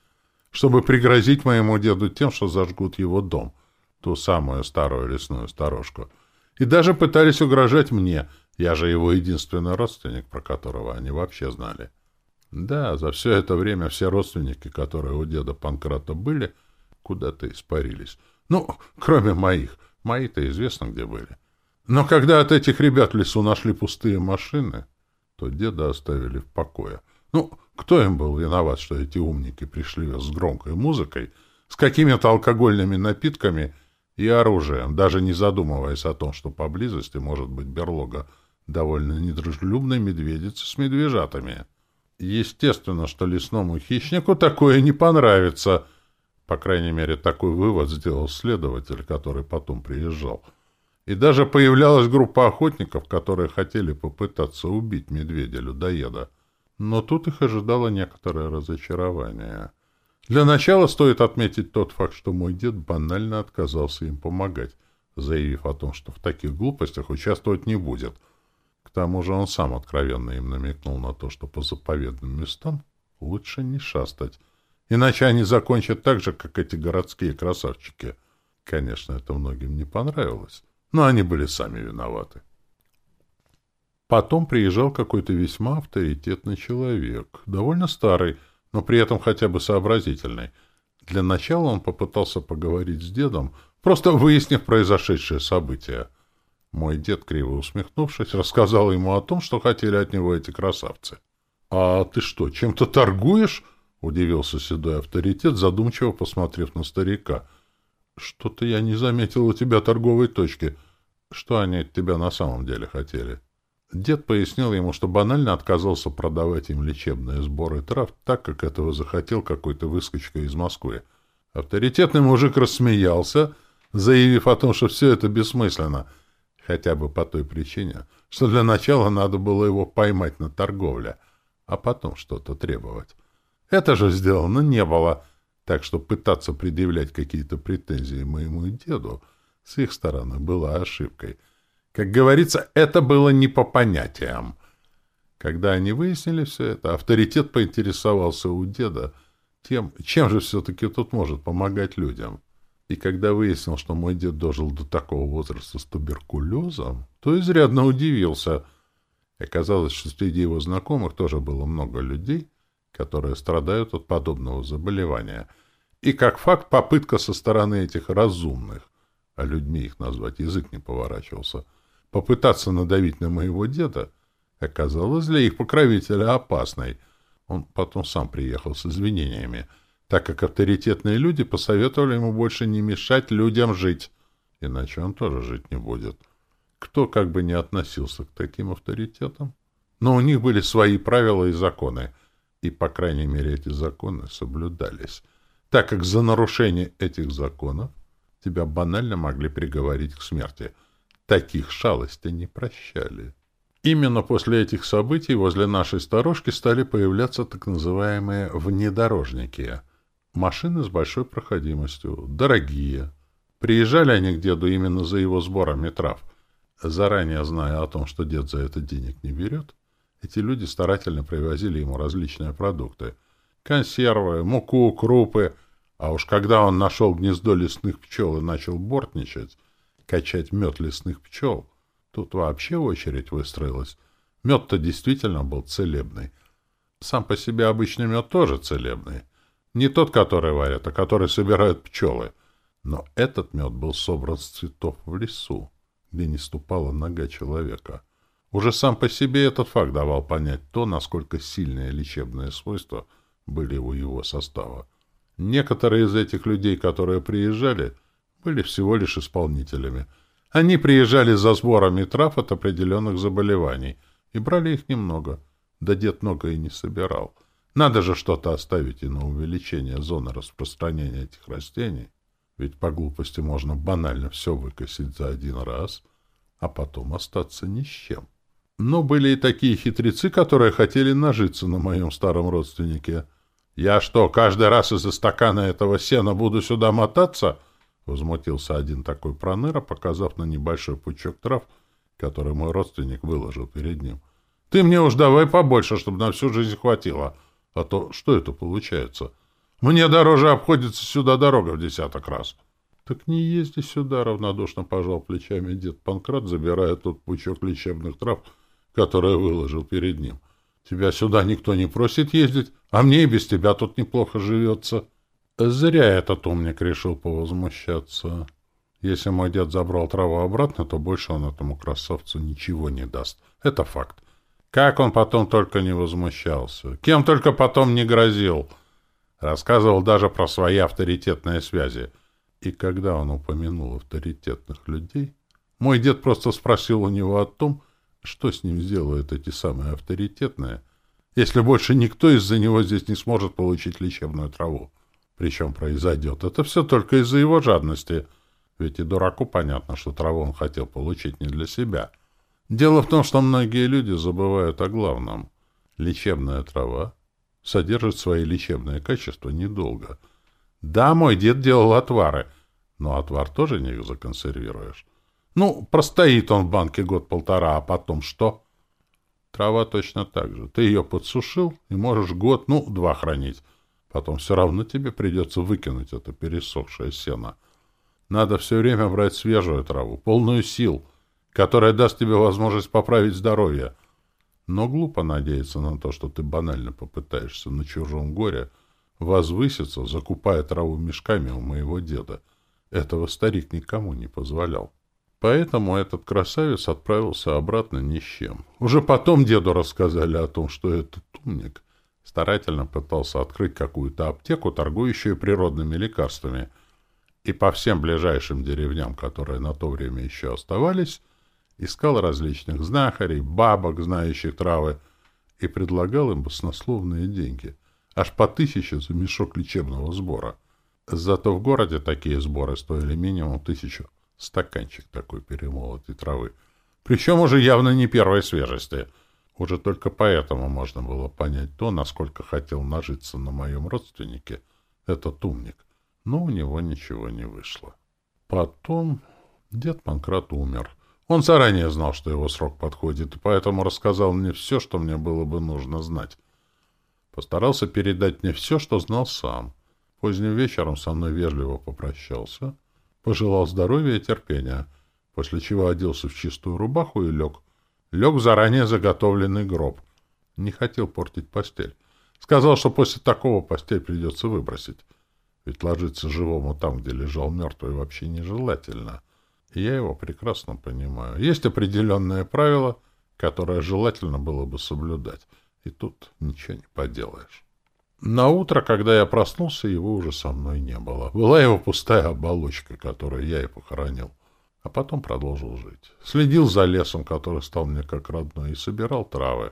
чтобы пригрозить моему деду тем, что зажгут его дом, ту самую старую лесную сторожку — и даже пытались угрожать мне. Я же его единственный родственник, про которого они вообще знали. Да, за все это время все родственники, которые у деда Панкрата были, куда-то испарились. Ну, кроме моих. Мои-то известно, где были. Но когда от этих ребят в лесу нашли пустые машины, то деда оставили в покое. Ну, кто им был виноват, что эти умники пришли с громкой музыкой, с какими-то алкогольными напитками и оружием, даже не задумываясь о том, что поблизости может быть берлога довольно недружелюбной медведицы с медвежатами. Естественно, что лесному хищнику такое не понравится. По крайней мере, такой вывод сделал следователь, который потом приезжал. И даже появлялась группа охотников, которые хотели попытаться убить медведя-людоеда. Но тут их ожидало некоторое разочарование. Для начала стоит отметить тот факт, что мой дед банально отказался им помогать, заявив о том, что в таких глупостях участвовать не будет — к тому же он сам откровенно им намекнул на то, что по заповедным местам лучше не шастать, иначе они закончат так же, как эти городские красавчики. Конечно, это многим не понравилось, но они были сами виноваты. Потом приезжал какой-то весьма авторитетный человек, довольно старый, но при этом хотя бы сообразительный. Для начала он попытался поговорить с дедом, просто выяснив произошедшее событие — мой дед, криво усмехнувшись, рассказал ему о том, что хотели от него эти красавцы. — А ты что, чем-то торгуешь? — удивился седой авторитет, задумчиво посмотрев на старика. — Что-то я не заметил у тебя торговой точки. Что они от тебя на самом деле хотели? Дед пояснил ему, что банально отказался продавать им лечебные сборы трав, так как этого захотел какой-то выскочка из Москвы. Авторитетный мужик рассмеялся, заявив о том, что все это бессмысленно — хотя бы по той причине, что для начала надо было его поймать на торговле, а потом что-то требовать. Это же сделано не было, так что пытаться предъявлять какие-то претензии моему деду с их стороны было ошибкой. Как говорится, это было не по понятиям. Когда они выяснили все это, авторитет поинтересовался у деда тем, чем же все-таки тут может помогать людям. И когда выяснил, что мой дед дожил до такого возраста с туберкулезом, то изрядно удивился. Оказалось, что среди его знакомых тоже было много людей, которые страдают от подобного заболевания. И как факт, попытка со стороны этих разумных, а людьми их назвать язык не поворачивался, попытаться надавить на моего деда, оказалась для их покровителя опасной. Он потом сам приехал с извинениями — так как авторитетные люди посоветовали ему больше не мешать людям жить, иначе он тоже жить не будет. Кто как бы не относился к таким авторитетам, но у них были свои правила и законы, и, по крайней мере, эти законы соблюдались, так как за нарушение этих законов тебя банально могли приговорить к смерти. Таких шалостей не прощали. Именно после этих событий возле нашей сторожки стали появляться так называемые «внедорожники», Машины с большой проходимостью, дорогие. Приезжали они к деду именно за его сборами трав. Заранее зная о том, что дед за это денег не берет, эти люди старательно привозили ему различные продукты. Консервы, муку, крупы. А уж когда он нашел гнездо лесных пчел и начал бортничать, качать мед лесных пчел, тут вообще очередь выстроилась. Мед-то действительно был целебный. Сам по себе обычный мед тоже целебный. Не тот, который варят, а который собирают пчелы. Но этот мед был собран с цветов в лесу, где не ступала нога человека. Уже сам по себе этот факт давал понять то, насколько сильные лечебные свойства были у его состава. Некоторые из этих людей, которые приезжали, были всего лишь исполнителями. Они приезжали за сборами трав от определенных заболеваний и брали их немного, да дед много и не собирал — надо же что-то оставить и на увеличение зоны распространения этих растений. Ведь по глупости можно банально все выкосить за один раз, а потом остаться ни с чем. Но были и такие хитрецы, которые хотели нажиться на моем старом родственнике. «Я что, каждый раз из-за стакана этого сена буду сюда мотаться?» Возмутился один такой проныра, показав на небольшой пучок трав, который мой родственник выложил перед ним. «Ты мне уж давай побольше, чтобы на всю жизнь хватило». А то что это получается? Мне дороже обходится сюда дорога в десяток раз. Так не езди сюда, равнодушно пожал плечами дед Панкрат, забирая тот пучок лечебных трав, который выложил перед ним. Тебя сюда никто не просит ездить, а мне и без тебя тут неплохо живется. Зря этот умник решил повозмущаться. Если мой дед забрал траву обратно, то больше он этому красавцу ничего не даст. Это факт. Как он потом только не возмущался. Кем только потом не грозил. Рассказывал даже про свои авторитетные связи. И когда он упомянул авторитетных людей, мой дед просто спросил у него о том, что с ним сделают эти самые авторитетные, если больше никто из-за него здесь не сможет получить лечебную траву. Причем произойдет это все только из-за его жадности, ведь и дураку понятно, что траву он хотел получить не для себя. Дело в том, что многие люди забывают о главном. Лечебная трава содержит свои лечебные качества недолго. Да, мой дед делал отвары, но отвар тоже не законсервируешь. Ну, простоит он в банке год-полтора, а потом что? Трава точно так же. Ты ее подсушил и можешь год, ну, два хранить. Потом все равно тебе придется выкинуть это пересохшее сено. Надо все время брать свежую траву, полную сил, которая даст тебе возможность поправить здоровье. Но глупо надеяться на то, что ты банально попытаешься на чужом горе возвыситься, закупая траву мешками у моего деда. Этого старик никому не позволял. Поэтому этот красавец отправился обратно ни с чем. Уже потом деду рассказали о том, что этот умник старательно пытался открыть какую-то аптеку, торгующую природными лекарствами, и по всем ближайшим деревням, которые на то время еще оставались, искал различных знахарей, бабок, знающих травы, и предлагал им баснословные деньги, аж по тысяче за мешок лечебного сбора. Зато в городе такие сборы стоили минимум тысячу стаканчик такой перемолотой травы. Причем уже явно не первой свежести. Уже только поэтому можно было понять то, насколько хотел нажиться на моем родственнике этот умник. Но у него ничего не вышло. Потом дед Панкрат умер. Он заранее знал, что его срок подходит, и поэтому рассказал мне все, что мне было бы нужно знать. Постарался передать мне все, что знал сам. Поздним вечером со мной вежливо попрощался — пожелал здоровья и терпения, после чего оделся в чистую рубаху и лег. Лег в заранее заготовленный гроб. Не хотел портить постель. Сказал, что после такого постель придется выбросить. Ведь ложиться живому там, где лежал мертвый, вообще нежелательно. Я его прекрасно понимаю. Есть определенное правило, которое желательно было бы соблюдать. И тут ничего не поделаешь. На утро, когда я проснулся, его уже со мной не было. Была его пустая оболочка, которую я и похоронил. А потом продолжил жить. Следил за лесом, который стал мне как родной, и собирал травы.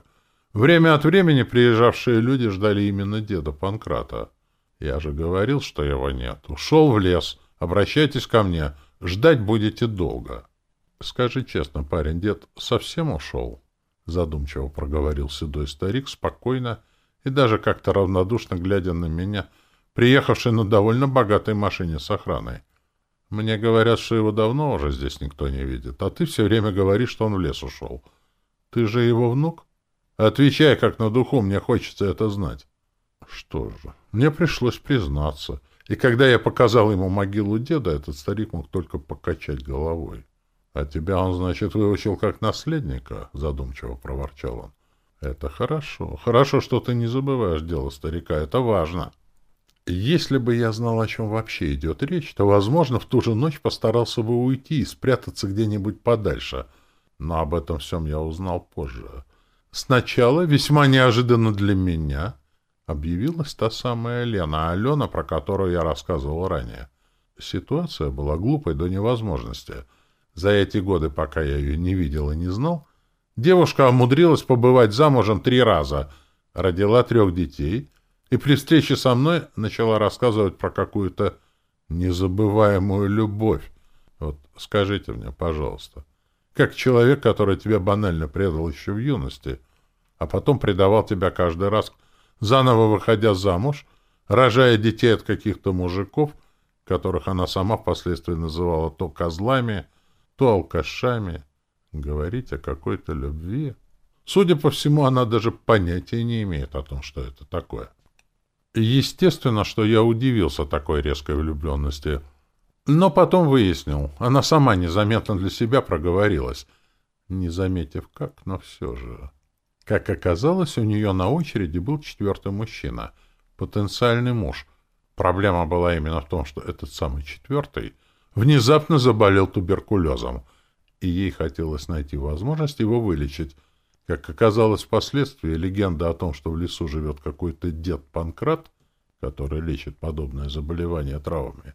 Время от времени приезжавшие люди ждали именно деда Панкрата. Я же говорил, что его нет. Ушел в лес. Обращайтесь ко мне. Ждать будете долго. Скажи честно, парень, дед совсем ушел? Задумчиво проговорил седой старик, спокойно и даже как-то равнодушно глядя на меня, приехавший на довольно богатой машине с охраной. Мне говорят, что его давно уже здесь никто не видит, а ты все время говоришь, что он в лес ушел. Ты же его внук? Отвечай, как на духу, мне хочется это знать. Что же, мне пришлось признаться. И когда я показал ему могилу деда, этот старик мог только покачать головой. — А тебя он, значит, выучил как наследника? — задумчиво проворчал он. Это хорошо. Хорошо, что ты не забываешь дело старика. Это важно. Если бы я знал, о чем вообще идет речь, то, возможно, в ту же ночь постарался бы уйти и спрятаться где-нибудь подальше. Но об этом всем я узнал позже. Сначала, весьма неожиданно для меня, объявилась та самая Лена, Алена, про которую я рассказывал ранее. Ситуация была глупой до невозможности. За эти годы, пока я ее не видел и не знал, Девушка умудрилась побывать замужем три раза, родила трех детей и при встрече со мной начала рассказывать про какую-то незабываемую любовь. Вот скажите мне, пожалуйста, как человек, который тебя банально предал еще в юности, а потом предавал тебя каждый раз, заново выходя замуж, рожая детей от каких-то мужиков, которых она сама впоследствии называла то козлами, то алкашами, Говорить о какой-то любви? Судя по всему, она даже понятия не имеет о том, что это такое. Естественно, что я удивился такой резкой влюбленности. Но потом выяснил, она сама незаметно для себя проговорилась. Не заметив как, но все же. Как оказалось, у нее на очереди был четвертый мужчина, потенциальный муж. Проблема была именно в том, что этот самый четвертый внезапно заболел туберкулезом, и ей хотелось найти возможность его вылечить. Как оказалось впоследствии, легенда о том, что в лесу живет какой-то дед Панкрат, который лечит подобное заболевание травами,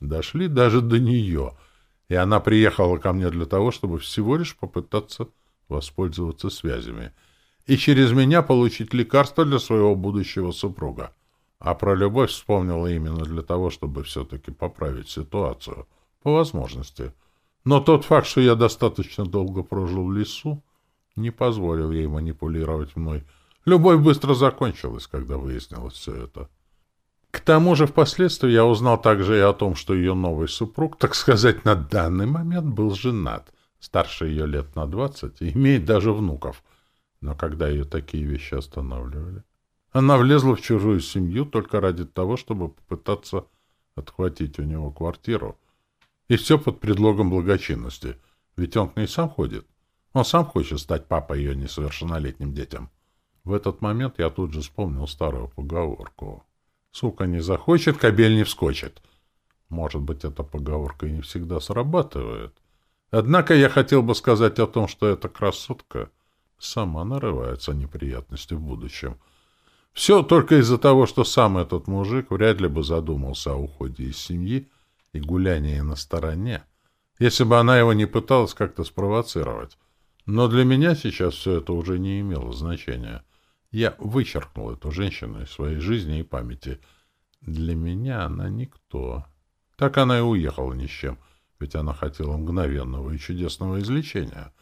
дошли даже до нее, и она приехала ко мне для того, чтобы всего лишь попытаться воспользоваться связями и через меня получить лекарство для своего будущего супруга. А про любовь вспомнила именно для того, чтобы все-таки поправить ситуацию, по возможности. Но тот факт, что я достаточно долго прожил в лесу, не позволил ей манипулировать мной. Любовь быстро закончилась, когда выяснилось все это. К тому же впоследствии я узнал также и о том, что ее новый супруг, так сказать, на данный момент был женат, старше ее лет на двадцать, и имеет даже внуков. Но когда ее такие вещи останавливали? Она влезла в чужую семью только ради того, чтобы попытаться отхватить у него квартиру. И все под предлогом благочинности. Ведь он к ней сам ходит. Он сам хочет стать папой ее несовершеннолетним детям. В этот момент я тут же вспомнил старую поговорку. Сука не захочет, кобель не вскочит. Может быть, эта поговорка не всегда срабатывает. Однако я хотел бы сказать о том, что эта красотка сама нарывается неприятности в будущем. Все только из-за того, что сам этот мужик вряд ли бы задумался о уходе из семьи и гулянии на стороне, если бы она его не пыталась как-то спровоцировать. Но для меня сейчас все это уже не имело значения. Я вычеркнул эту женщину из своей жизни и памяти. Для меня она никто. Так она и уехала ни с чем, ведь она хотела мгновенного и чудесного излечения,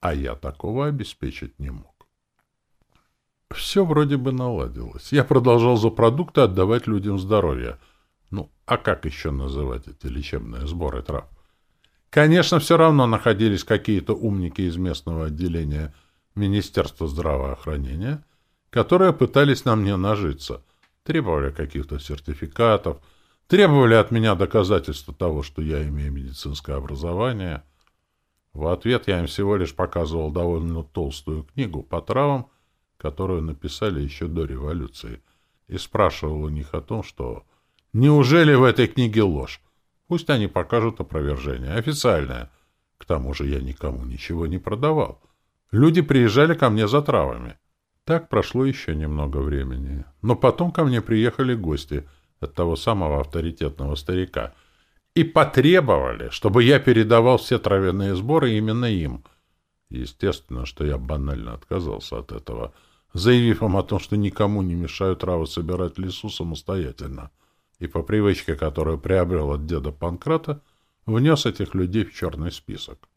а я такого обеспечить не мог. Все вроде бы наладилось. Я продолжал за продукты отдавать людям здоровье. Ну, а как еще называть эти лечебные сборы трав? Конечно, все равно находились какие-то умники из местного отделения Министерства здравоохранения, которые пытались на мне нажиться, требовали каких-то сертификатов, требовали от меня доказательства того, что я имею медицинское образование. В ответ я им всего лишь показывал довольно толстую книгу по травам, которую написали еще до революции, и спрашивал у них о том, что «Неужели в этой книге ложь? Пусть они покажут опровержение, официальное. К тому же я никому ничего не продавал. Люди приезжали ко мне за травами. Так прошло еще немного времени. Но потом ко мне приехали гости от того самого авторитетного старика и потребовали, чтобы я передавал все травяные сборы именно им. Естественно, что я банально отказался от этого, заявив им о том, что никому не мешаю травы собирать в лесу самостоятельно и по привычке, которую приобрел от деда Панкрата, внес этих людей в черный список.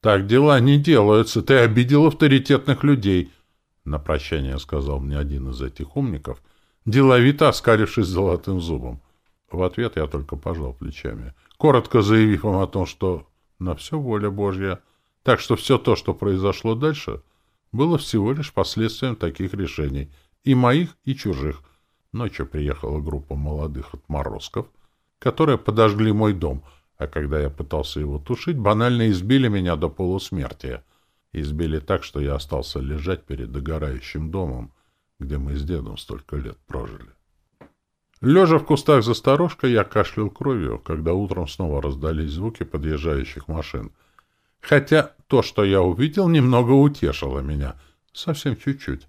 «Так дела не делаются, ты обидел авторитетных людей», — на прощание сказал мне один из этих умников, деловито оскалившись золотым зубом. В ответ я только пожал плечами, коротко заявив им о том, что на все воля Божья, так что все то, что произошло дальше, было всего лишь последствием таких решений, и моих, и чужих, Ночью приехала группа молодых отморозков, которые подожгли мой дом, а когда я пытался его тушить, банально избили меня до полусмерти. Избили так, что я остался лежать перед догорающим домом, где мы с дедом столько лет прожили. Лежа в кустах за сторожкой, я кашлял кровью, когда утром снова раздались звуки подъезжающих машин. Хотя то, что я увидел, немного утешило меня. Совсем чуть-чуть.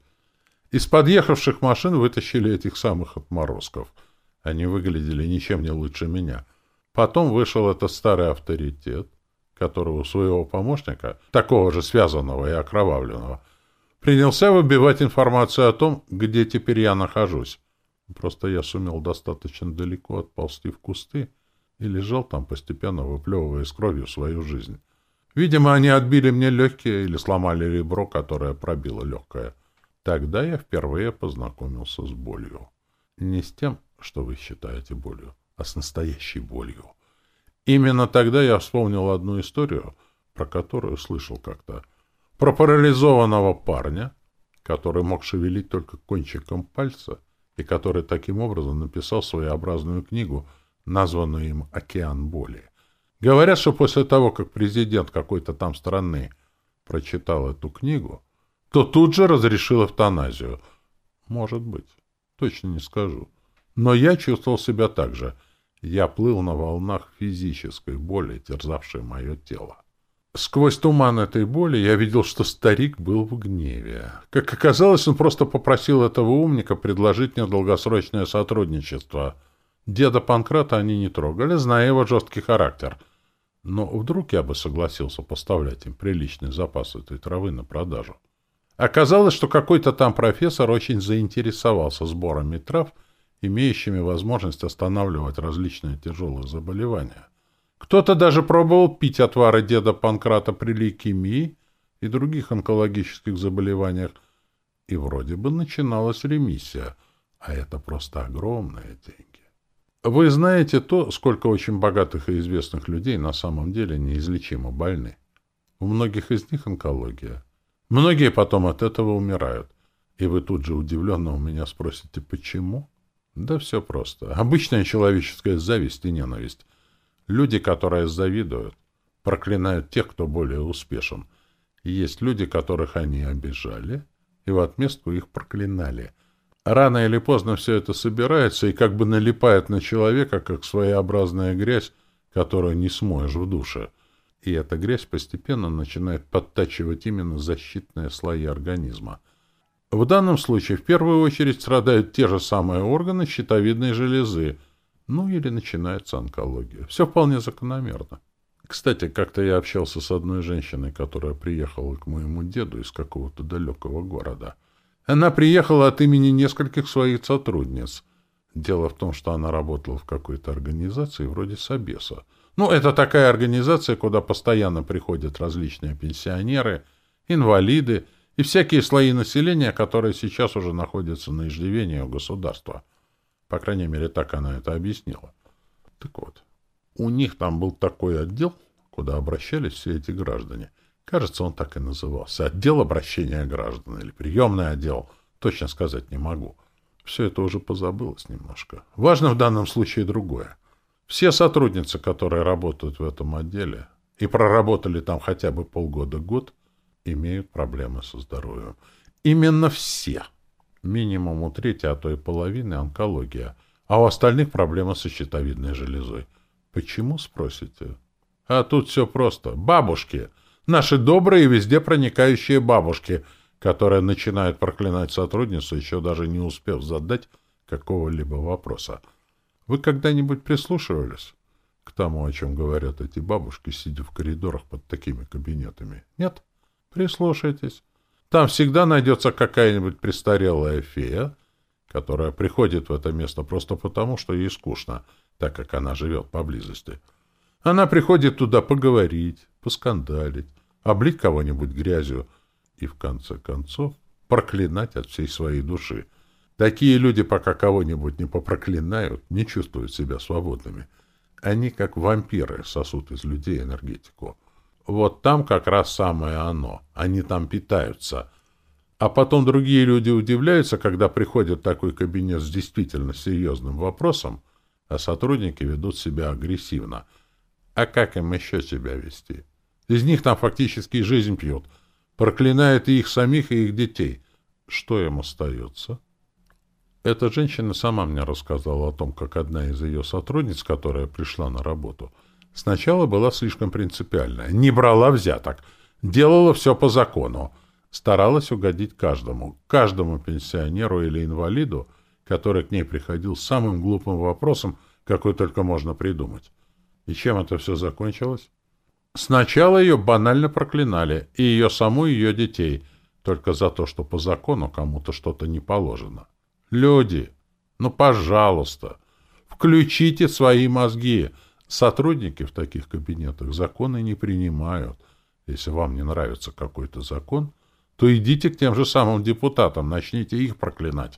Из подъехавших машин вытащили этих самых отморозков. Они выглядели ничем не лучше меня. Потом вышел этот старый авторитет, который у своего помощника, такого же связанного и окровавленного, принялся выбивать информацию о том, где теперь я нахожусь. Просто я сумел достаточно далеко отползти в кусты и лежал там, постепенно выплевывая из кровью свою жизнь. Видимо, они отбили мне легкие или сломали ребро, которое пробило легкое. Тогда я впервые познакомился с болью. Не с тем, что вы считаете болью, а с настоящей болью. Именно тогда я вспомнил одну историю, про которую слышал как-то. Про парализованного парня, который мог шевелить только кончиком пальца, и который таким образом написал своеобразную книгу, названную им «Океан боли». Говорят, что после того, как президент какой-то там страны прочитал эту книгу, то тут же разрешил эвтаназию. Может быть. Точно не скажу. Но я чувствовал себя так же. Я плыл на волнах физической боли, терзавшей мое тело. Сквозь туман этой боли я видел, что старик был в гневе. Как оказалось, он просто попросил этого умника предложить мне долгосрочное сотрудничество. Деда Панкрата они не трогали, зная его жесткий характер. Но вдруг я бы согласился поставлять им приличный запас этой травы на продажу. Оказалось, что какой-то там профессор очень заинтересовался сборами трав, имеющими возможность останавливать различные тяжелые заболевания. Кто-то даже пробовал пить отвары деда Панкрата при лейкемии и других онкологических заболеваниях, и вроде бы начиналась ремиссия, а это просто огромные деньги. Вы знаете то, сколько очень богатых и известных людей на самом деле неизлечимо больны. У многих из них онкология. Многие потом от этого умирают. И вы тут же удивленно у меня спросите, почему? Да все просто. Обычная человеческая зависть и ненависть. Люди, которые завидуют, проклинают тех, кто более успешен. Есть люди, которых они обижали, и в отместку их проклинали. Рано или поздно все это собирается и как бы налипает на человека, как своеобразная грязь, которую не смоешь в душе. И эта грязь постепенно начинает подтачивать именно защитные слои организма. В данном случае в первую очередь страдают те же самые органы щитовидной железы – ну или начинается онкология. Все вполне закономерно. Кстати, как-то я общался с одной женщиной, которая приехала к моему деду из какого-то далекого города. Она приехала от имени нескольких своих сотрудниц. Дело в том, что она работала в какой-то организации вроде Собеса. Ну, это такая организация, куда постоянно приходят различные пенсионеры, инвалиды и всякие слои населения, которые сейчас уже находятся на иждивении у государства. По крайней мере, так она это объяснила. Так вот, у них там был такой отдел, куда обращались все эти граждане. Кажется, он так и назывался. Отдел обращения граждан или приемный отдел. Точно сказать не могу. Все это уже позабылось немножко. Важно в данном случае другое. Все сотрудницы, которые работают в этом отделе и проработали там хотя бы полгода-год, имеют проблемы со здоровьем. Именно все. Минимум у трети, а то и половины онкология, а у остальных проблема со щитовидной железой. Почему, спросите? А тут все просто. Бабушки. Наши добрые и везде проникающие бабушки, которые начинают проклинать сотрудницу, еще даже не успев задать какого-либо вопроса. Вы когда-нибудь прислушивались к тому, о чем говорят эти бабушки, сидя в коридорах под такими кабинетами? Нет? Прислушайтесь. Там всегда найдется какая-нибудь престарелая фея, которая приходит в это место просто потому, что ей скучно, так как она живет поблизости. Она приходит туда поговорить, поскандалить, облить кого-нибудь грязью и, в конце концов, проклинать от всей своей души. Такие люди, пока кого-нибудь не попроклинают, не чувствуют себя свободными. Они, как вампиры, сосут из людей энергетику. Вот там как раз самое оно. Они там питаются. А потом другие люди удивляются, когда приходят в такой кабинет с действительно серьезным вопросом, а сотрудники ведут себя агрессивно. А как им еще себя вести? Из них там фактически жизнь пьют. Проклинают и их самих, и их детей. Что им остается? Эта женщина сама мне рассказала о том, как одна из ее сотрудниц, которая пришла на работу, — Сначала была слишком принципиальная, не брала взяток, делала все по закону, старалась угодить каждому, каждому пенсионеру или инвалиду, который к ней приходил с самым глупым вопросом, какой только можно придумать. И чем это все закончилось? Сначала ее банально проклинали, и ее саму, и ее детей, только за то, что по закону кому-то что-то не положено. Люди, ну, пожалуйста, включите свои мозги, Сотрудники в таких кабинетах законы не принимают. Если вам не нравится какой-то закон, то идите к тем же самым депутатам, начните их проклинать.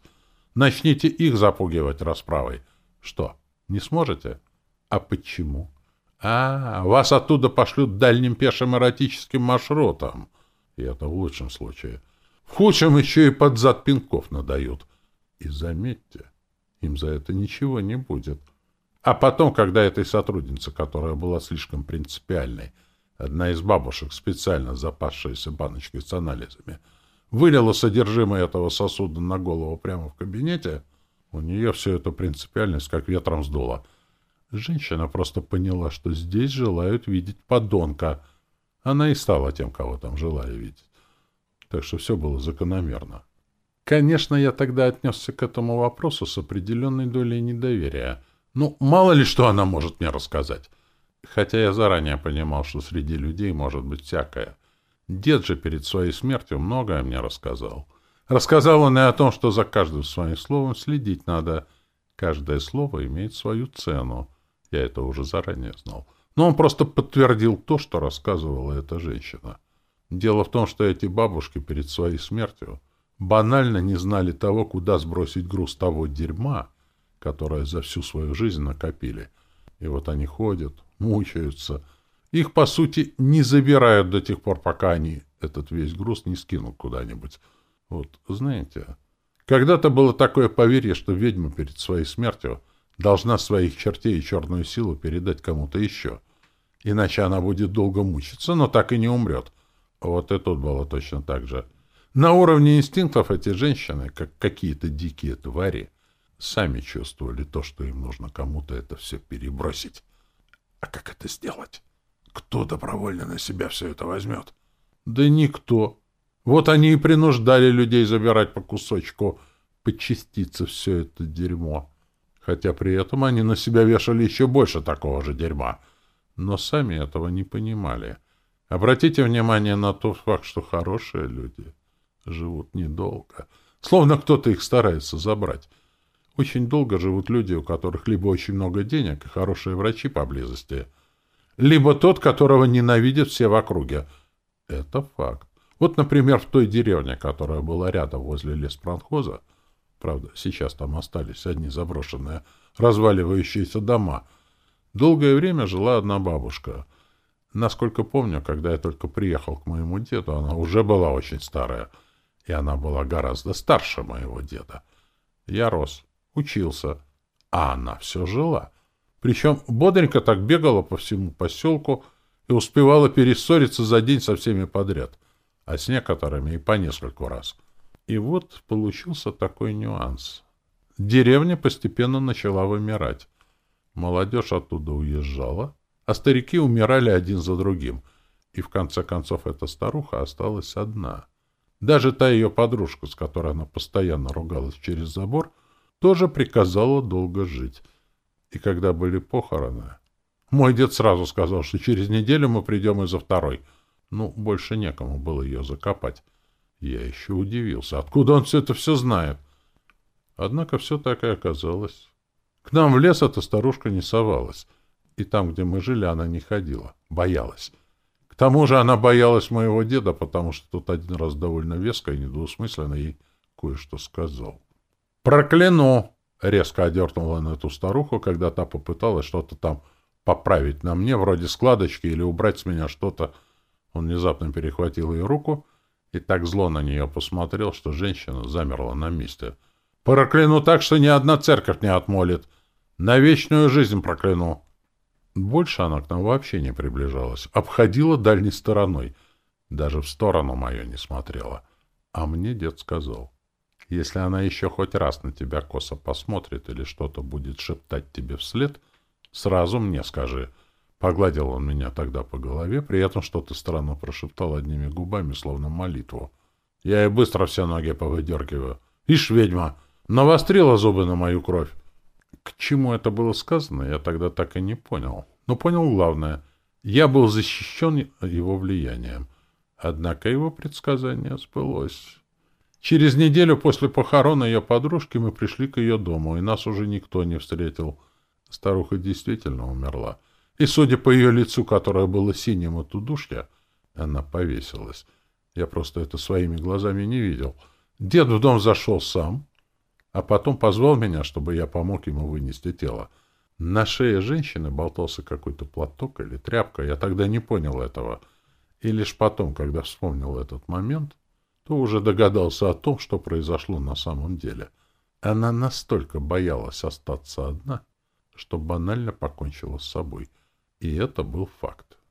Начните их запугивать расправой. Что, не сможете? А почему? А, вас оттуда пошлют дальним пешим эротическим маршрутом. И это в лучшем случае. В худшем еще и под зад пинков надают. И заметьте, им за это ничего не будет. — а потом, когда этой сотруднице, которая была слишком принципиальной, одна из бабушек, специально запасшаяся баночкой с анализами, вылила содержимое этого сосуда на голову прямо в кабинете, У нее все это принципиальность как ветром сдуло. Женщина просто поняла, что здесь желают видеть подонка. Она и стала тем, кого там желали видеть. Так что все было закономерно. Конечно, я тогда отнесся к этому вопросу с определенной долей недоверия. Ну, мало ли что она может мне рассказать. Хотя я заранее понимал, что среди людей может быть всякое. Дед же перед своей смертью многое мне рассказал. Рассказал он и о том, что за каждым своим словом следить надо. Каждое слово имеет свою цену. Я это уже заранее знал. Но он просто подтвердил то, что рассказывала эта женщина. Дело в том, что эти бабушки перед своей смертью банально не знали того, куда сбросить груз того дерьма, которое за всю свою жизнь накопили. И вот они ходят, мучаются. Их, по сути, не забирают до тех пор, пока они этот весь груз не скинут куда-нибудь. Вот, знаете, когда-то было такое поверье, что ведьма перед своей смертью должна своих чертей и черную силу передать кому-то еще. Иначе она будет долго мучиться, но так и не умрет. Вот и тут было точно так же. На уровне инстинктов эти женщины, как какие-то дикие твари, сами чувствовали то, что им нужно кому-то это все перебросить. А как это сделать? Кто добровольно на себя все это возьмет? Да никто. Вот они и принуждали людей забирать по кусочку, по частице все это дерьмо. Хотя при этом они на себя вешали еще больше такого же дерьма. Но сами этого не понимали. Обратите внимание на тот факт, что хорошие люди живут недолго. Словно кто-то их старается забрать. Очень долго живут люди, у которых либо очень много денег и хорошие врачи поблизости, либо тот, которого ненавидят все в округе. Это факт. Вот, например, в той деревне, которая была рядом возле леспромхоза, правда, сейчас там остались одни заброшенные, разваливающиеся дома, долгое время жила одна бабушка. Насколько помню, когда я только приехал к моему деду, она уже была очень старая, и она была гораздо старше моего деда. Я рос, учился, а она все жила. Причем бодренько так бегала по всему поселку и успевала перессориться за день со всеми подряд, а с некоторыми и по нескольку раз. И вот получился такой нюанс. Деревня постепенно начала вымирать. Молодежь оттуда уезжала, а старики умирали один за другим. И в конце концов эта старуха осталась одна. Даже та ее подружка, с которой она постоянно ругалась через забор, тоже приказала долго жить. И когда были похороны, мой дед сразу сказал, что через неделю мы придем и за второй. Ну, больше некому было ее закопать. Я еще удивился. Откуда он все это все знает? Однако все так и оказалось. К нам в лес эта старушка не совалась. И там, где мы жили, она не ходила. Боялась. К тому же она боялась моего деда, потому что тот один раз довольно веско и недвусмысленно ей кое-что сказал. «Прокляну!» — резко одернула на эту старуху, когда та попыталась что-то там поправить на мне, вроде складочки или убрать с меня что-то. Он внезапно перехватил ее руку и так зло на нее посмотрел, что женщина замерла на месте. «Прокляну так, что ни одна церковь не отмолит! На вечную жизнь прокляну!» Больше она к нам вообще не приближалась, обходила дальней стороной, даже в сторону мою не смотрела. А мне дед сказал, если она еще хоть раз на тебя косо посмотрит или что-то будет шептать тебе вслед, сразу мне скажи. Погладил он меня тогда по голове, при этом что-то странно прошептал одними губами, словно молитву. Я и быстро все ноги повыдергиваю. Ишь, ведьма, навострила зубы на мою кровь. К чему это было сказано, я тогда так и не понял. Но понял главное. Я был защищен его влиянием. Однако его предсказание сбылось. Через неделю после похорона ее подружки мы пришли к ее дому, и нас уже никто не встретил. Старуха действительно умерла. И, судя по ее лицу, которое было синим от удушья, она повесилась. Я просто это своими глазами не видел. Дед в дом зашел сам, а потом позвал меня, чтобы я помог ему вынести тело. На шее женщины болтался какой-то платок или тряпка. Я тогда не понял этого. И лишь потом, когда вспомнил этот момент, то уже догадался о том, что произошло на самом деле. Она настолько боялась остаться одна, что банально покончила с собой. И это был факт.